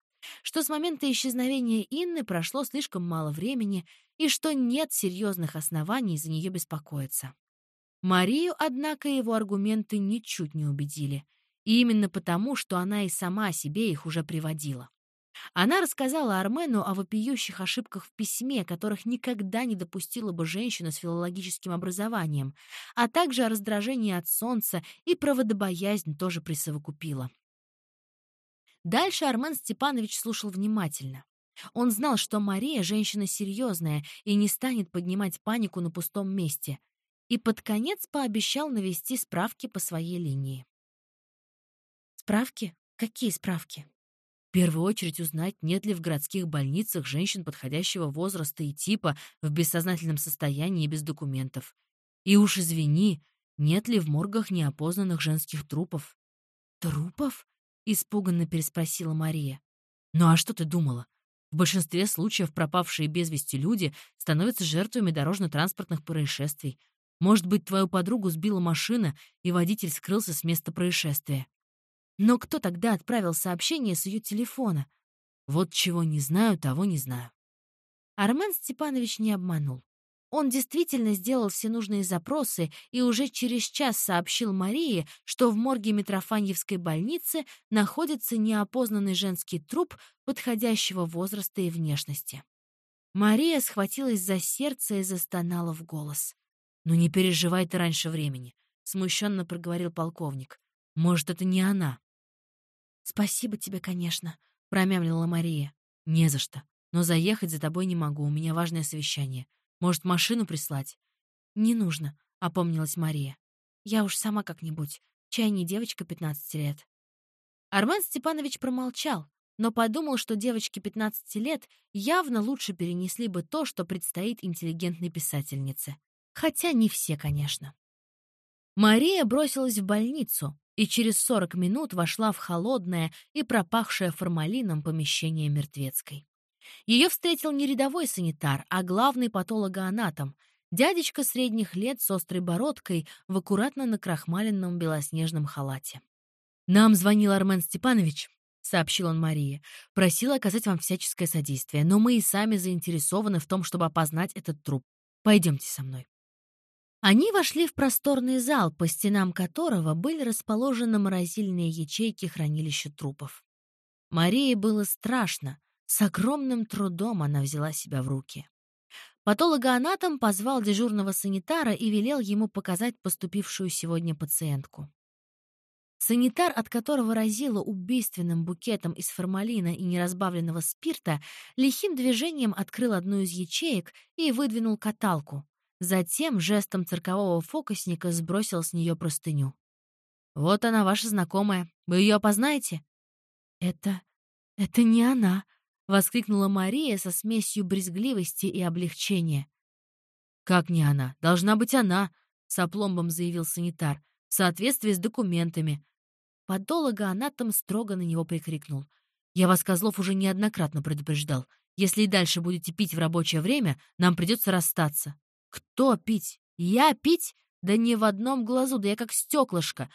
что с момента исчезновения Инны прошло слишком мало времени и что нет серьезных оснований за нее беспокоиться. Марию, однако, его аргументы ничуть не убедили, и именно потому, что она и сама себе их уже приводила. Она рассказала Армену о вопиющих ошибках в письме, которых никогда не допустила бы женщина с филологическим образованием, а также о раздражении от солнца и проводобоязнь тоже присовокупила. Дальше Армен Степанович слушал внимательно. Он знал, что Мария — женщина серьезная и не станет поднимать панику на пустом месте. и под конец пообещал навести справки по своей линии. Справки? Какие справки? В первую очередь узнать, нет ли в городских больницах женщин подходящего возраста и типа в бессознательном состоянии и без документов. И уж извини, нет ли в моргах неопознанных женских трупов. «Трупов?» — испуганно переспросила Мария. «Ну а что ты думала? В большинстве случаев пропавшие без вести люди становятся жертвами дорожно-транспортных происшествий. Может быть, твою подругу сбила машина, и водитель скрылся с места происшествия. Но кто тогда отправил сообщение с ее телефона? Вот чего не знаю, того не знаю. Армен Степанович не обманул. Он действительно сделал все нужные запросы и уже через час сообщил Марии, что в морге Митрофаньевской больницы находится неопознанный женский труп подходящего возраста и внешности. Мария схватилась за сердце и застонала в голос. «Ну не переживай ты раньше времени», — смущенно проговорил полковник. «Может, это не она?» «Спасибо тебе, конечно», — промямлила Мария. «Не за что. Но заехать за тобой не могу, у меня важное совещание. Может, машину прислать?» «Не нужно», — опомнилась Мария. «Я уж сама как-нибудь. Чай не девочка 15 лет». Армен Степанович промолчал, но подумал, что девочки 15 лет явно лучше перенесли бы то, что предстоит интеллигентной писательнице. Хотя не все, конечно. Мария бросилась в больницу, и через 40 минут вошла в холодное и пропахшее формалином помещение мертвецкой. Ее встретил не рядовой санитар, а главный патологоанатом, дядечка средних лет с острой бородкой в аккуратно накрахмаленном белоснежном халате. «Нам звонил Армен Степанович», — сообщил он Марии. «Просил оказать вам всяческое содействие, но мы и сами заинтересованы в том, чтобы опознать этот труп. Пойдемте со мной». Они вошли в просторный зал, по стенам которого были расположены морозильные ячейки хранилища трупов. Марии было страшно. С огромным трудом она взяла себя в руки. Патологоанатом позвал дежурного санитара и велел ему показать поступившую сегодня пациентку. Санитар, от которого разило убийственным букетом из формалина и неразбавленного спирта, лихим движением открыл одну из ячеек и выдвинул каталку, Затем жестом циркового фокусника сбросил с нее простыню. «Вот она, ваша знакомая. Вы ее опознаете?» «Это... это не она!» — воскликнула Мария со смесью брезгливости и облегчения. «Как не она? Должна быть она!» — с опломбом заявил санитар. «В соответствии с документами». Подолого-анатом строго на него прикрикнул. «Я вас, Козлов, уже неоднократно предупреждал. Если и дальше будете пить в рабочее время, нам придется расстаться». Кто пить? Я пить? Да не в одном глазу, да я как стеклышко.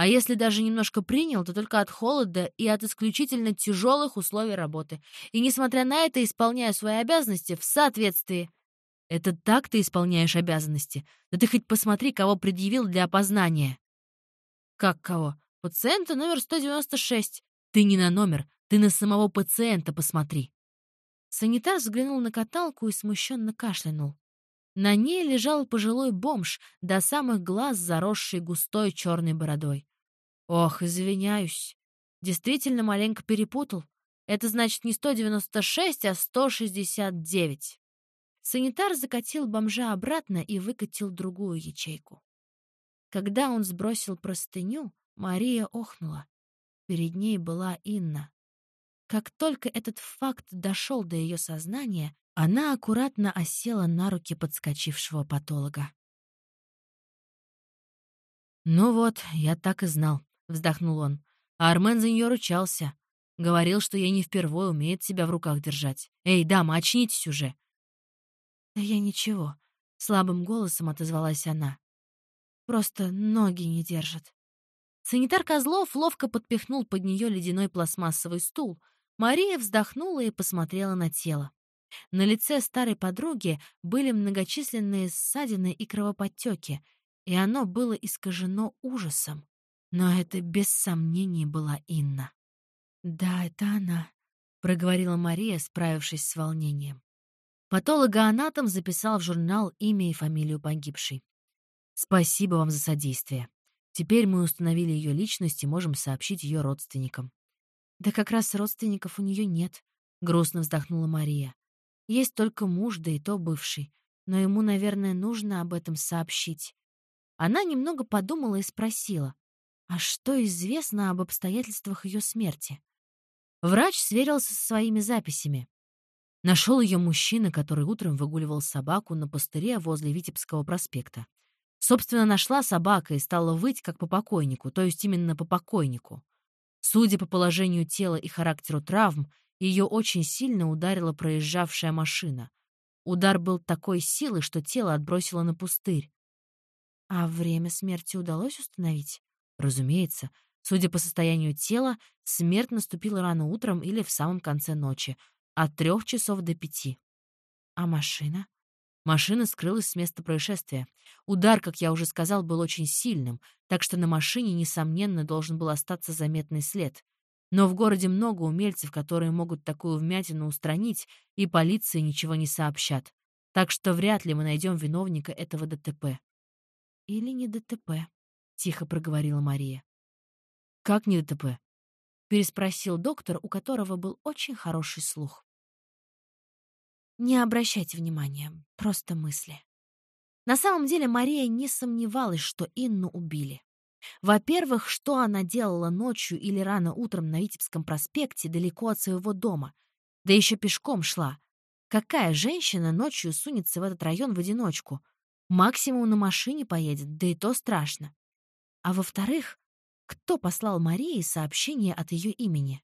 А если даже немножко принял, то только от холода и от исключительно тяжелых условий работы. И, несмотря на это, исполняю свои обязанности в соответствии. Это так ты исполняешь обязанности? Да ты хоть посмотри, кого предъявил для опознания. Как кого? Пациента номер 196. Ты не на номер, ты на самого пациента посмотри. Санитар взглянул на каталку и смущенно кашлянул. На ней лежал пожилой бомж, до самых глаз заросший густой черной бородой. Ох, извиняюсь. Действительно маленько перепутал. Это значит не 196, а 169. Санитар закатил бомжа обратно и выкатил другую ячейку. Когда он сбросил простыню, Мария охнула. Перед ней была Инна. Как только этот факт дошел до ее сознания, она аккуратно осела на руки подскочившего патолога. «Ну вот, я так и знал», — вздохнул он. А Армен за нее ручался. Говорил, что ей не впервой умеет себя в руках держать. «Эй, дама, очнитесь уже!» «Да я ничего», — слабым голосом отозвалась она. «Просто ноги не держат». Санитар Козлов ловко подпихнул под нее ледяной пластмассовый стул. Мария вздохнула и посмотрела на тело. На лице старой подруги были многочисленные ссадины и кровоподтеки, и оно было искажено ужасом. Но это без сомнений была Инна. «Да, это она», — проговорила Мария, справившись с волнением. Патологоанатом записал в журнал имя и фамилию погибшей. «Спасибо вам за содействие. Теперь мы установили ее личность и можем сообщить ее родственникам». «Да как раз родственников у нее нет», — грустно вздохнула Мария. Есть только муж, да и то бывший. но ему, наверное, нужно об этом сообщить. Она немного подумала и спросила, а что известно об обстоятельствах ее смерти? Врач сверился со своими записями. Нашел ее мужчина, который утром выгуливал собаку на пустыре возле Витебского проспекта. Собственно, нашла собака и стала выть, как по покойнику, то есть именно по покойнику. Судя по положению тела и характеру травм, ее очень сильно ударила проезжавшая машина. Удар был такой силы, что тело отбросило на пустырь. А время смерти удалось установить? Разумеется. Судя по состоянию тела, смерть наступила рано утром или в самом конце ночи, от трех часов до пяти. А машина? Машина скрылась с места происшествия. Удар, как я уже сказал, был очень сильным, так что на машине, несомненно, должен был остаться заметный след. Но в городе много умельцев, которые могут такую вмятину устранить, и полиции ничего не сообщат. Так что вряд ли мы найдем виновника этого ДТП. Или не ДТП, — тихо проговорила Мария. «Как не ДТП?» — переспросил доктор, у которого был очень хороший слух. Не обращайте внимания, просто мысли. На самом деле Мария не сомневалась, что Инну убили. Во-первых, что она делала ночью или рано утром на Витебском проспекте далеко от своего дома? Да еще пешком шла. Какая женщина ночью сунется в этот район в одиночку? Максимум на машине поедет, да и то страшно. А во-вторых, кто послал Марии сообщение от ее имени?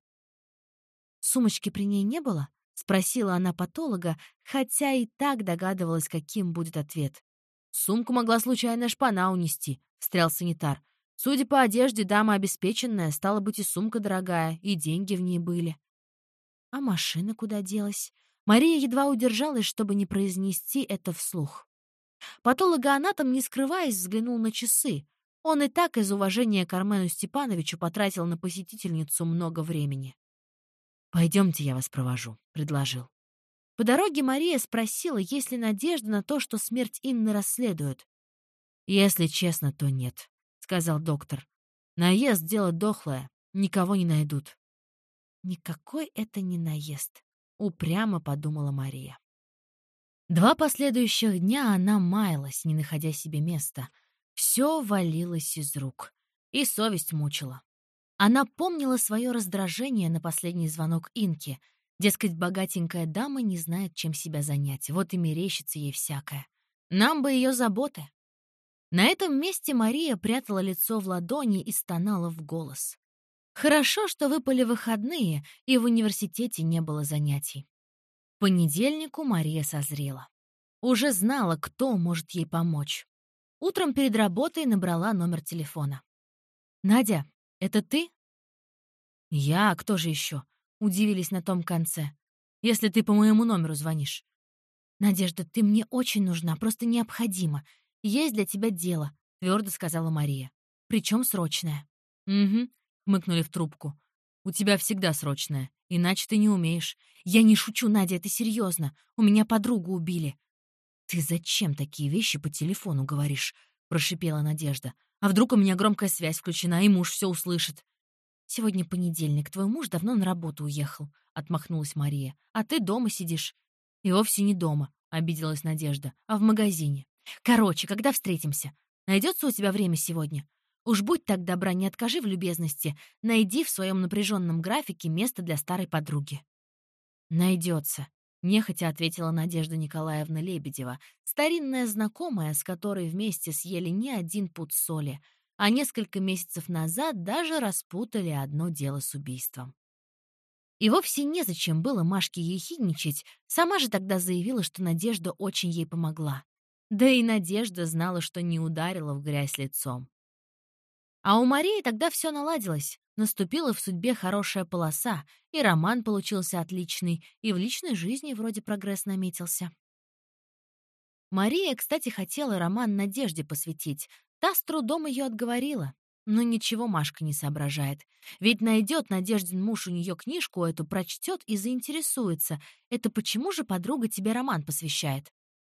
Сумочки при ней не было? — спросила она патолога, хотя и так догадывалась, каким будет ответ. «Сумку могла случайно шпана унести», — встрял санитар. «Судя по одежде, дама обеспеченная, стала быть, и сумка дорогая, и деньги в ней были». А машина куда делась? Мария едва удержалась, чтобы не произнести это вслух. Патологоанатом, не скрываясь, взглянул на часы. Он и так из уважения к Армену Степановичу потратил на посетительницу много времени. «Пойдемте, я вас провожу», — предложил. По дороге Мария спросила, есть ли надежда на то, что смерть Инны расследуют. «Если честно, то нет», — сказал доктор. «Наезд — дело дохлое, никого не найдут». «Никакой это не наезд», — упрямо подумала Мария. Два последующих дня она маялась, не находя себе места. Все валилось из рук. И совесть мучила. Она помнила свое раздражение на последний звонок Инки. Дескать, богатенькая дама не знает, чем себя занять, вот и мерещится ей всякое. Нам бы ее заботы. На этом месте Мария прятала лицо в ладони и стонала в голос. Хорошо, что выпали выходные, и в университете не было занятий. В понедельнику Мария созрела. Уже знала, кто может ей помочь. Утром перед работой набрала номер телефона. «Надя, «Это ты?» «Я? А кто же еще?» — удивились на том конце. «Если ты по моему номеру звонишь». «Надежда, ты мне очень нужна, просто необходима. Есть для тебя дело», — твердо сказала Мария. «Причем срочное». «Угу», — хмыкнули в трубку. «У тебя всегда срочное, иначе ты не умеешь». «Я не шучу, Надя, это серьезно. У меня подругу убили». «Ты зачем такие вещи по телефону говоришь?» — прошипела Надежда. А вдруг у меня громкая связь включена, и муж все услышит? «Сегодня понедельник, твой муж давно на работу уехал», — отмахнулась Мария. «А ты дома сидишь». «И вовсе не дома», — обиделась Надежда, «а в магазине. Короче, когда встретимся? Найдется у тебя время сегодня? Уж будь так добра, не откажи в любезности. Найди в своем напряженном графике место для старой подруги». «Найдется», Нехотя ответила Надежда Николаевна Лебедева, старинная знакомая, с которой вместе съели не один пуд соли, а несколько месяцев назад даже распутали одно дело с убийством. И вовсе незачем было Машке ехидничать, сама же тогда заявила, что Надежда очень ей помогла. Да и Надежда знала, что не ударила в грязь лицом. А у Марии тогда все наладилось. Наступила в судьбе хорошая полоса, и роман получился отличный, и в личной жизни вроде прогресс наметился. Мария, кстати, хотела роман Надежде посвятить. Та с трудом ее отговорила. Но ничего Машка не соображает. Ведь найдет Надеждин муж у нее книжку эту, прочтет и заинтересуется. Это почему же подруга тебе роман посвящает?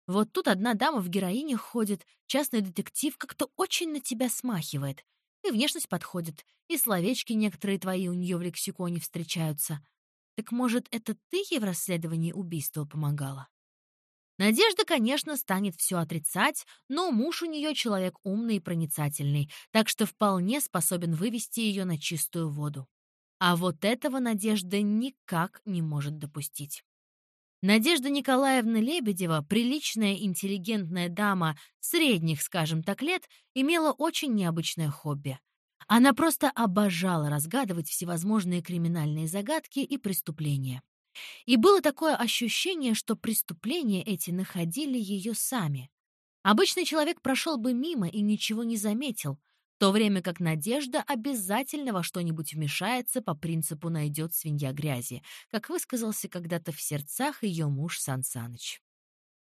Вот тут одна дама в героинях ходит, частный детектив как-то очень на тебя смахивает. И внешность подходит, и словечки некоторые твои у нее в лексиконе встречаются. Так, может, это ты ей в расследовании убийства помогала? Надежда, конечно, станет все отрицать, но муж у нее человек умный и проницательный, так что вполне способен вывести ее на чистую воду. А вот этого Надежда никак не может допустить. Надежда Николаевна Лебедева, приличная интеллигентная дама средних, скажем так, лет, имела очень необычное хобби. Она просто обожала разгадывать всевозможные криминальные загадки и преступления. И было такое ощущение, что преступления эти находили ее сами. Обычный человек прошел бы мимо и ничего не заметил, то время как Надежда обязательно во что-нибудь вмешается по принципу «найдет свинья грязи», как высказался когда-то в сердцах ее муж Сан Саныч.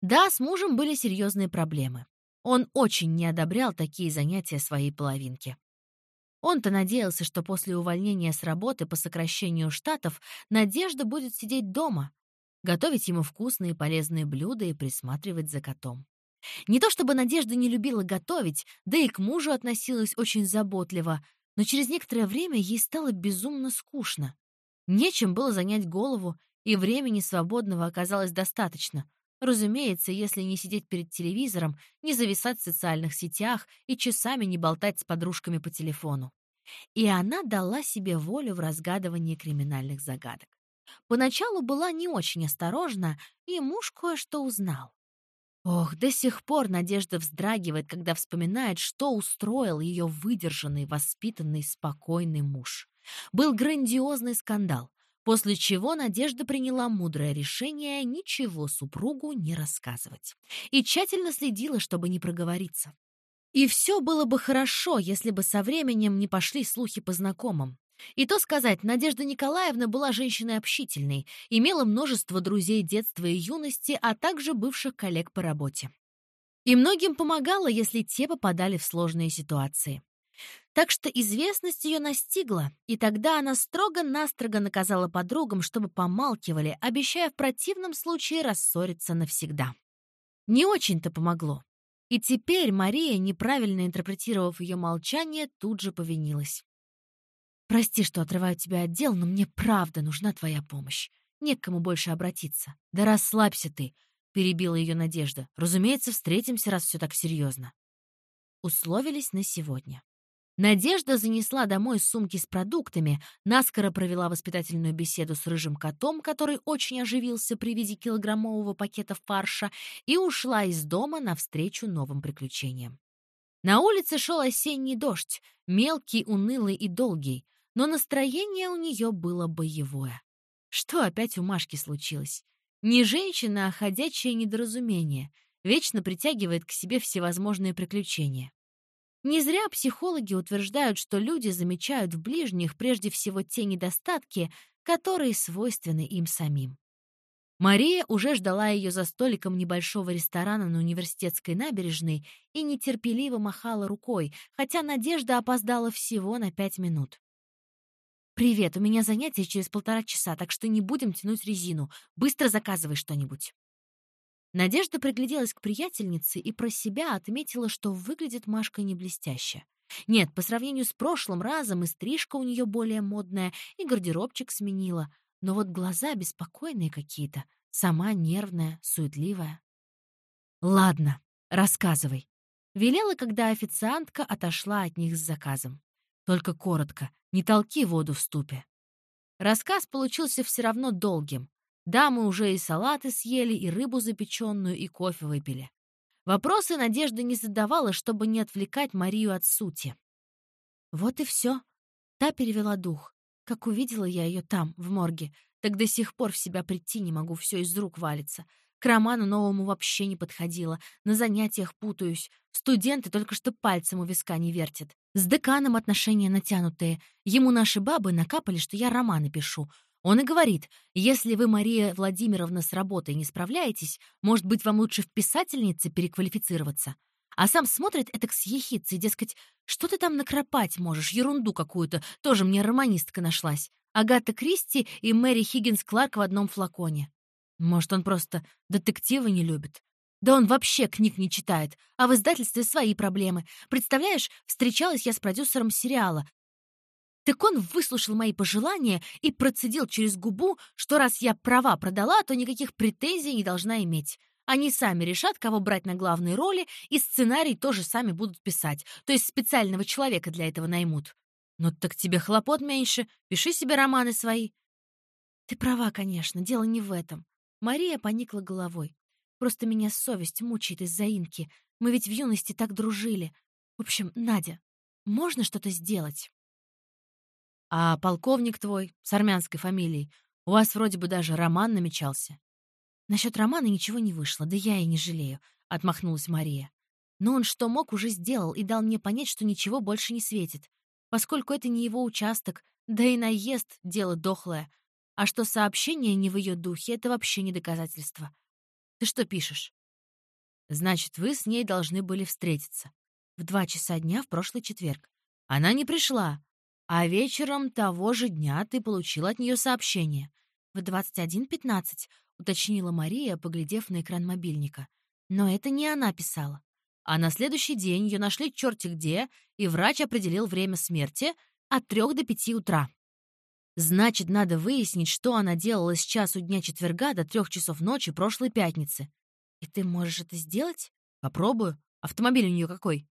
Да, с мужем были серьезные проблемы. Он очень не одобрял такие занятия своей половинки. Он-то надеялся, что после увольнения с работы по сокращению штатов Надежда будет сидеть дома, готовить ему вкусные и полезные блюда и присматривать за котом. Не то чтобы Надежда не любила готовить, да и к мужу относилась очень заботливо, но через некоторое время ей стало безумно скучно. Нечем было занять голову, и времени свободного оказалось достаточно. Разумеется, если не сидеть перед телевизором, не зависать в социальных сетях и часами не болтать с подружками по телефону. И она дала себе волю в разгадывании криминальных загадок. Поначалу была не очень осторожна, и муж кое-что узнал. Ох, до сих пор Надежда вздрагивает, когда вспоминает, что устроил ее выдержанный, воспитанный, спокойный муж. Был грандиозный скандал после чего Надежда приняла мудрое решение ничего супругу не рассказывать и тщательно следила, чтобы не проговориться. И все было бы хорошо, если бы со временем не пошли слухи по знакомым. И то сказать, Надежда Николаевна была женщиной общительной, имела множество друзей детства и юности, а также бывших коллег по работе. И многим помогала, если те попадали в сложные ситуации. Так что известность ее настигла, и тогда она строго-настрого наказала подругам, чтобы помалкивали, обещая в противном случае рассориться навсегда. Не очень-то помогло. И теперь Мария, неправильно интерпретировав ее молчание, тут же повинилась. «Прости, что отрываю тебя от дел, но мне правда нужна твоя помощь. Не к кому больше обратиться». «Да расслабься ты», — перебила ее Надежда. «Разумеется, встретимся, раз все так серьезно». Условились на сегодня. Надежда занесла домой сумки с продуктами, наскоро провела воспитательную беседу с рыжим котом, который очень оживился при виде килограммового пакета фарша, и ушла из дома навстречу новым приключениям. На улице шел осенний дождь, мелкий, унылый и долгий, но настроение у нее было боевое. Что опять у Машки случилось? Не женщина, а ходячее недоразумение. Вечно притягивает к себе всевозможные приключения. Не зря психологи утверждают, что люди замечают в ближних прежде всего те недостатки, которые свойственны им самим. Мария уже ждала ее за столиком небольшого ресторана на университетской набережной и нетерпеливо махала рукой, хотя Надежда опоздала всего на пять минут. «Привет, у меня занятие через полтора часа, так что не будем тянуть резину. Быстро заказывай что-нибудь». Надежда пригляделась к приятельнице и про себя отметила, что выглядит Машка не блестяще. Нет, по сравнению с прошлым разом и стрижка у нее более модная, и гардеробчик сменила. Но вот глаза беспокойные какие-то, сама нервная, суетливая. «Ладно, рассказывай», — велела, когда официантка отошла от них с заказом. «Только коротко, не толки воду в ступе». Рассказ получился все равно долгим. Да, мы уже и салаты съели, и рыбу запеченную, и кофе выпили. Вопросы Надежда не задавала, чтобы не отвлекать Марию от сути. Вот и все. Та перевела дух. Как увидела я ее там, в морге, так до сих пор в себя прийти не могу, все из рук валится. К роману новому вообще не подходила, на занятиях путаюсь. Студенты только что пальцем у виска не вертят. С деканом отношения натянутые. Ему наши бабы накапали, что я романы пишу. Он и говорит, если вы, Мария Владимировна, с работой не справляетесь, может быть, вам лучше в писательнице переквалифицироваться. А сам смотрит это с ехидцей, дескать, что ты там накропать можешь, ерунду какую-то, тоже мне романистка нашлась. Агата Кристи и Мэри Хиггинс Кларк в одном флаконе. Может, он просто детективы не любит. Да он вообще книг не читает, а в издательстве свои проблемы. Представляешь, встречалась я с продюсером сериала, так он выслушал мои пожелания и процедил через губу, что раз я права продала, то никаких претензий не должна иметь. Они сами решат, кого брать на главные роли, и сценарий тоже сами будут писать, то есть специального человека для этого наймут. Ну так тебе хлопот меньше, пиши себе романы свои. Ты права, конечно, дело не в этом. Мария поникла головой. Просто меня совесть мучает из-за Инки. Мы ведь в юности так дружили. В общем, Надя, можно что-то сделать? А полковник твой, с армянской фамилией, у вас вроде бы даже роман намечался. Насчет романа ничего не вышло, да я и не жалею, — отмахнулась Мария. Но он что мог, уже сделал и дал мне понять, что ничего больше не светит, поскольку это не его участок, да и наезд — дело дохлое. А что сообщение не в ее духе — это вообще не доказательство. Ты что пишешь? Значит, вы с ней должны были встретиться. В два часа дня в прошлый четверг. Она не пришла. А вечером того же дня ты получил от нее сообщение. В 21.15, уточнила Мария, поглядев на экран мобильника. Но это не она писала. А на следующий день ее нашли черти где, и врач определил время смерти от трех до пяти утра. Значит, надо выяснить, что она делала с часу дня четверга до трех часов ночи прошлой пятницы. И ты можешь это сделать? Попробую. Автомобиль у нее какой?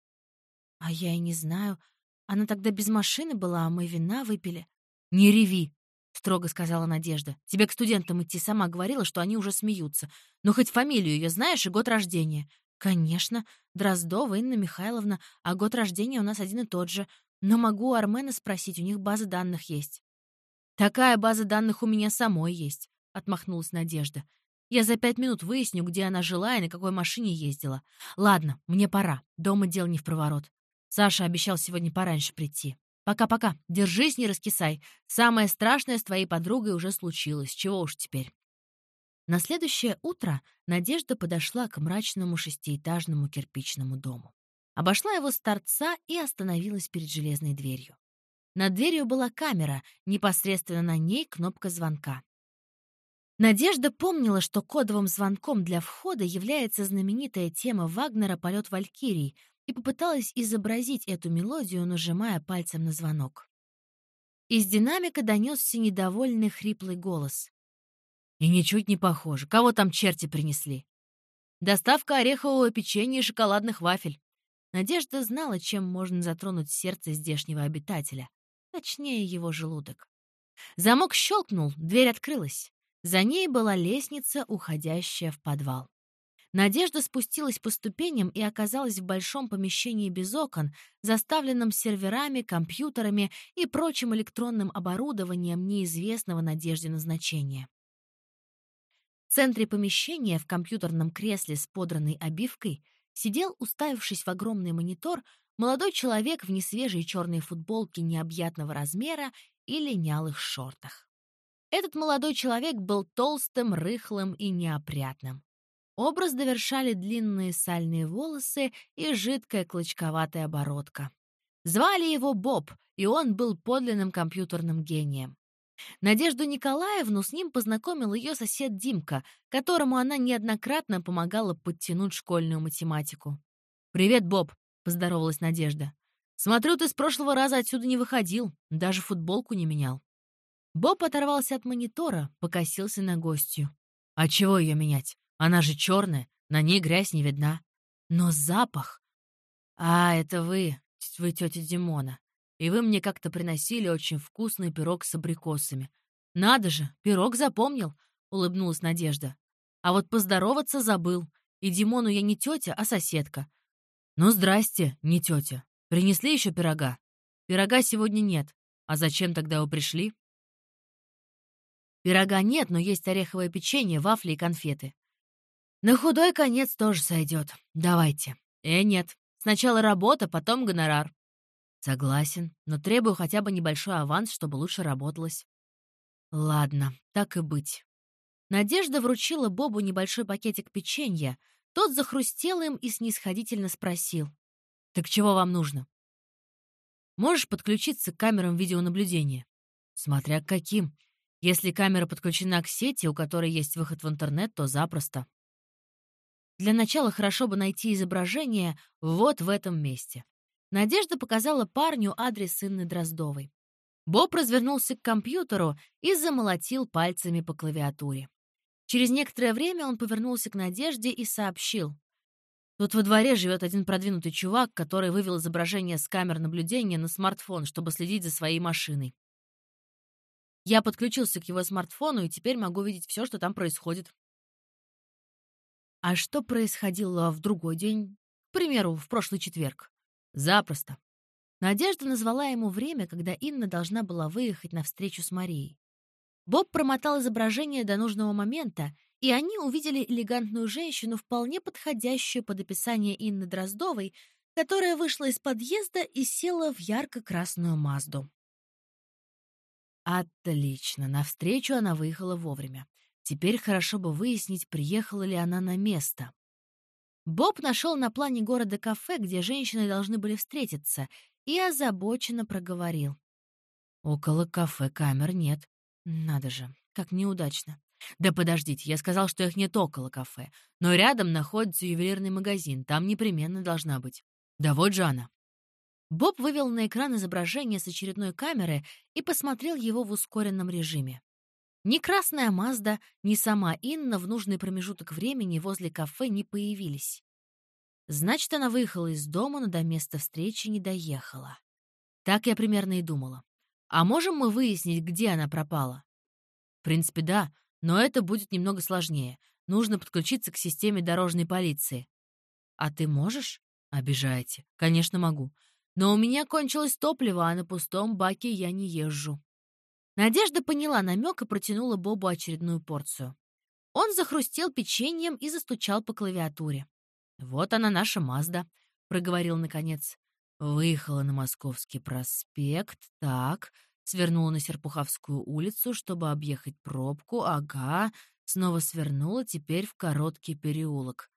А я и не знаю. Она тогда без машины была, а мы вина выпили. «Не реви», — строго сказала Надежда. «Тебе к студентам идти сама говорила, что они уже смеются. Но хоть фамилию ее знаешь и год рождения». «Конечно. Дроздова Инна Михайловна, а год рождения у нас один и тот же. Но могу у Армена спросить, у них база данных есть». «Такая база данных у меня самой есть», — отмахнулась Надежда. «Я за пять минут выясню, где она жила и на какой машине ездила. Ладно, мне пора. Дома дел не в проворот. Саша обещал сегодня пораньше прийти. Пока-пока. Держись, не раскисай. Самое страшное с твоей подругой уже случилось. Чего уж теперь. На следующее утро Надежда подошла к мрачному шестиэтажному кирпичному дому. Обошла его с торца и остановилась перед железной дверью. Над дверью была камера, непосредственно на ней кнопка звонка. Надежда помнила, что кодовым звонком для входа является знаменитая тема Вагнера «Полет Валькирий», и попыталась изобразить эту мелодию, нажимая пальцем на звонок. Из динамика донесся недовольный хриплый голос. «И ничуть не похоже. Кого там черти принесли?» «Доставка орехового печенья и шоколадных вафель». Надежда знала, чем можно затронуть сердце здешнего обитателя, точнее, его желудок. Замок щелкнул, дверь открылась. За ней была лестница, уходящая в подвал. Надежда спустилась по ступеням и оказалась в большом помещении без окон, заставленном серверами, компьютерами и прочим электронным оборудованием неизвестного Надежде назначения. В центре помещения в компьютерном кресле с подранной обивкой сидел, уставившись в огромный монитор, молодой человек в несвежей черной футболке необъятного размера и линялых шортах. Этот молодой человек был толстым, рыхлым и неопрятным. Образ довершали длинные сальные волосы и жидкая клочковатая оборотка. Звали его Боб, и он был подлинным компьютерным гением. Надежду Николаевну с ним познакомил ее сосед Димка, которому она неоднократно помогала подтянуть школьную математику. «Привет, Боб», — поздоровалась Надежда. «Смотрю, ты с прошлого раза отсюда не выходил, даже футболку не менял». Боб оторвался от монитора, покосился на гостью. «А чего ее менять? Она же черная, на ней грязь не видна. Но запах... А, это вы, вы тетя Димона. И вы мне как-то приносили очень вкусный пирог с абрикосами. Надо же, пирог запомнил, улыбнулась Надежда. А вот поздороваться забыл. И Димону я не тетя, а соседка. Ну, здрасте, не тетя. Принесли еще пирога? Пирога сегодня нет. А зачем тогда вы пришли? Пирога нет, но есть ореховое печенье, вафли и конфеты. На худой конец тоже сойдет. Давайте. Э, нет. Сначала работа, потом гонорар. Согласен, но требую хотя бы небольшой аванс, чтобы лучше работалось. Ладно, так и быть. Надежда вручила Бобу небольшой пакетик печенья. Тот захрустел им и снисходительно спросил. «Так чего вам нужно?» «Можешь подключиться к камерам видеонаблюдения?» «Смотря к каким. Если камера подключена к сети, у которой есть выход в интернет, то запросто. Для начала хорошо бы найти изображение вот в этом месте. Надежда показала парню адрес Инны Дроздовой. Боб развернулся к компьютеру и замолотил пальцами по клавиатуре. Через некоторое время он повернулся к Надежде и сообщил. Тут во дворе живет один продвинутый чувак, который вывел изображение с камер наблюдения на смартфон, чтобы следить за своей машиной. Я подключился к его смартфону и теперь могу видеть все, что там происходит. А что происходило в другой день? К примеру, в прошлый четверг. Запросто. Надежда назвала ему время, когда Инна должна была выехать на встречу с Марией. Боб промотал изображение до нужного момента, и они увидели элегантную женщину, вполне подходящую под описание Инны Дроздовой, которая вышла из подъезда и села в ярко-красную Мазду. Отлично, навстречу она выехала вовремя. Теперь хорошо бы выяснить, приехала ли она на место. Боб нашел на плане города кафе, где женщины должны были встретиться, и озабоченно проговорил. «Около кафе камер нет. Надо же, как неудачно. Да подождите, я сказал, что их нет около кафе, но рядом находится ювелирный магазин, там непременно должна быть. Да вот же она». Боб вывел на экран изображение с очередной камеры и посмотрел его в ускоренном режиме. Ни красная Мазда, ни сама Инна в нужный промежуток времени возле кафе не появились. Значит, она выехала из дома, но до места встречи не доехала. Так я примерно и думала. А можем мы выяснить, где она пропала? В принципе, да, но это будет немного сложнее. Нужно подключиться к системе дорожной полиции. А ты можешь? Обижаете. Конечно, могу. Но у меня кончилось топливо, а на пустом баке я не езжу. Надежда поняла намек и протянула Бобу очередную порцию. Он захрустел печеньем и застучал по клавиатуре. «Вот она, наша Мазда», — проговорил наконец. Выехала на Московский проспект, так, свернула на Серпуховскую улицу, чтобы объехать пробку, ага, снова свернула, теперь в короткий переулок.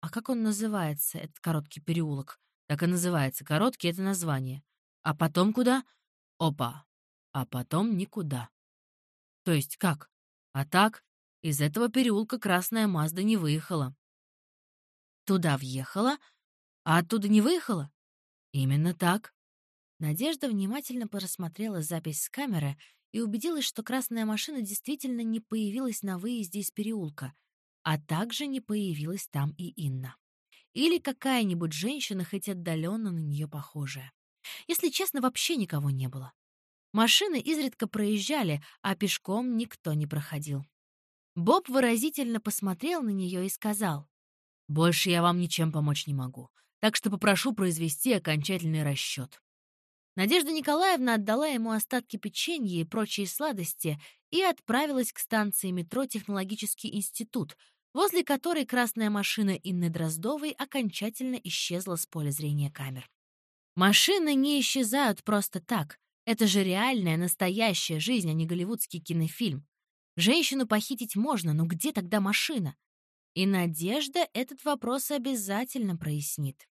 А как он называется, этот короткий переулок? Так и называется, короткий — это название. А потом куда? Опа. А потом никуда. То есть как? А так, из этого переулка красная Мазда не выехала. Туда въехала, а оттуда не выехала? Именно так. Надежда внимательно просмотрела запись с камеры и убедилась, что красная машина действительно не появилась на выезде из переулка, а также не появилась там и Инна. Или какая-нибудь женщина, хоть отдаленно на нее похожая. Если честно, вообще никого не было. Машины изредка проезжали, а пешком никто не проходил. Боб выразительно посмотрел на нее и сказал, «Больше я вам ничем помочь не могу, так что попрошу произвести окончательный расчет. Надежда Николаевна отдала ему остатки печенья и прочие сладости и отправилась к станции метро «Технологический институт», возле которой красная машина Инны Дроздовой окончательно исчезла с поля зрения камер. Машины не исчезают просто так. Это же реальная, настоящая жизнь, а не голливудский кинофильм. Женщину похитить можно, но где тогда машина? И Надежда этот вопрос обязательно прояснит.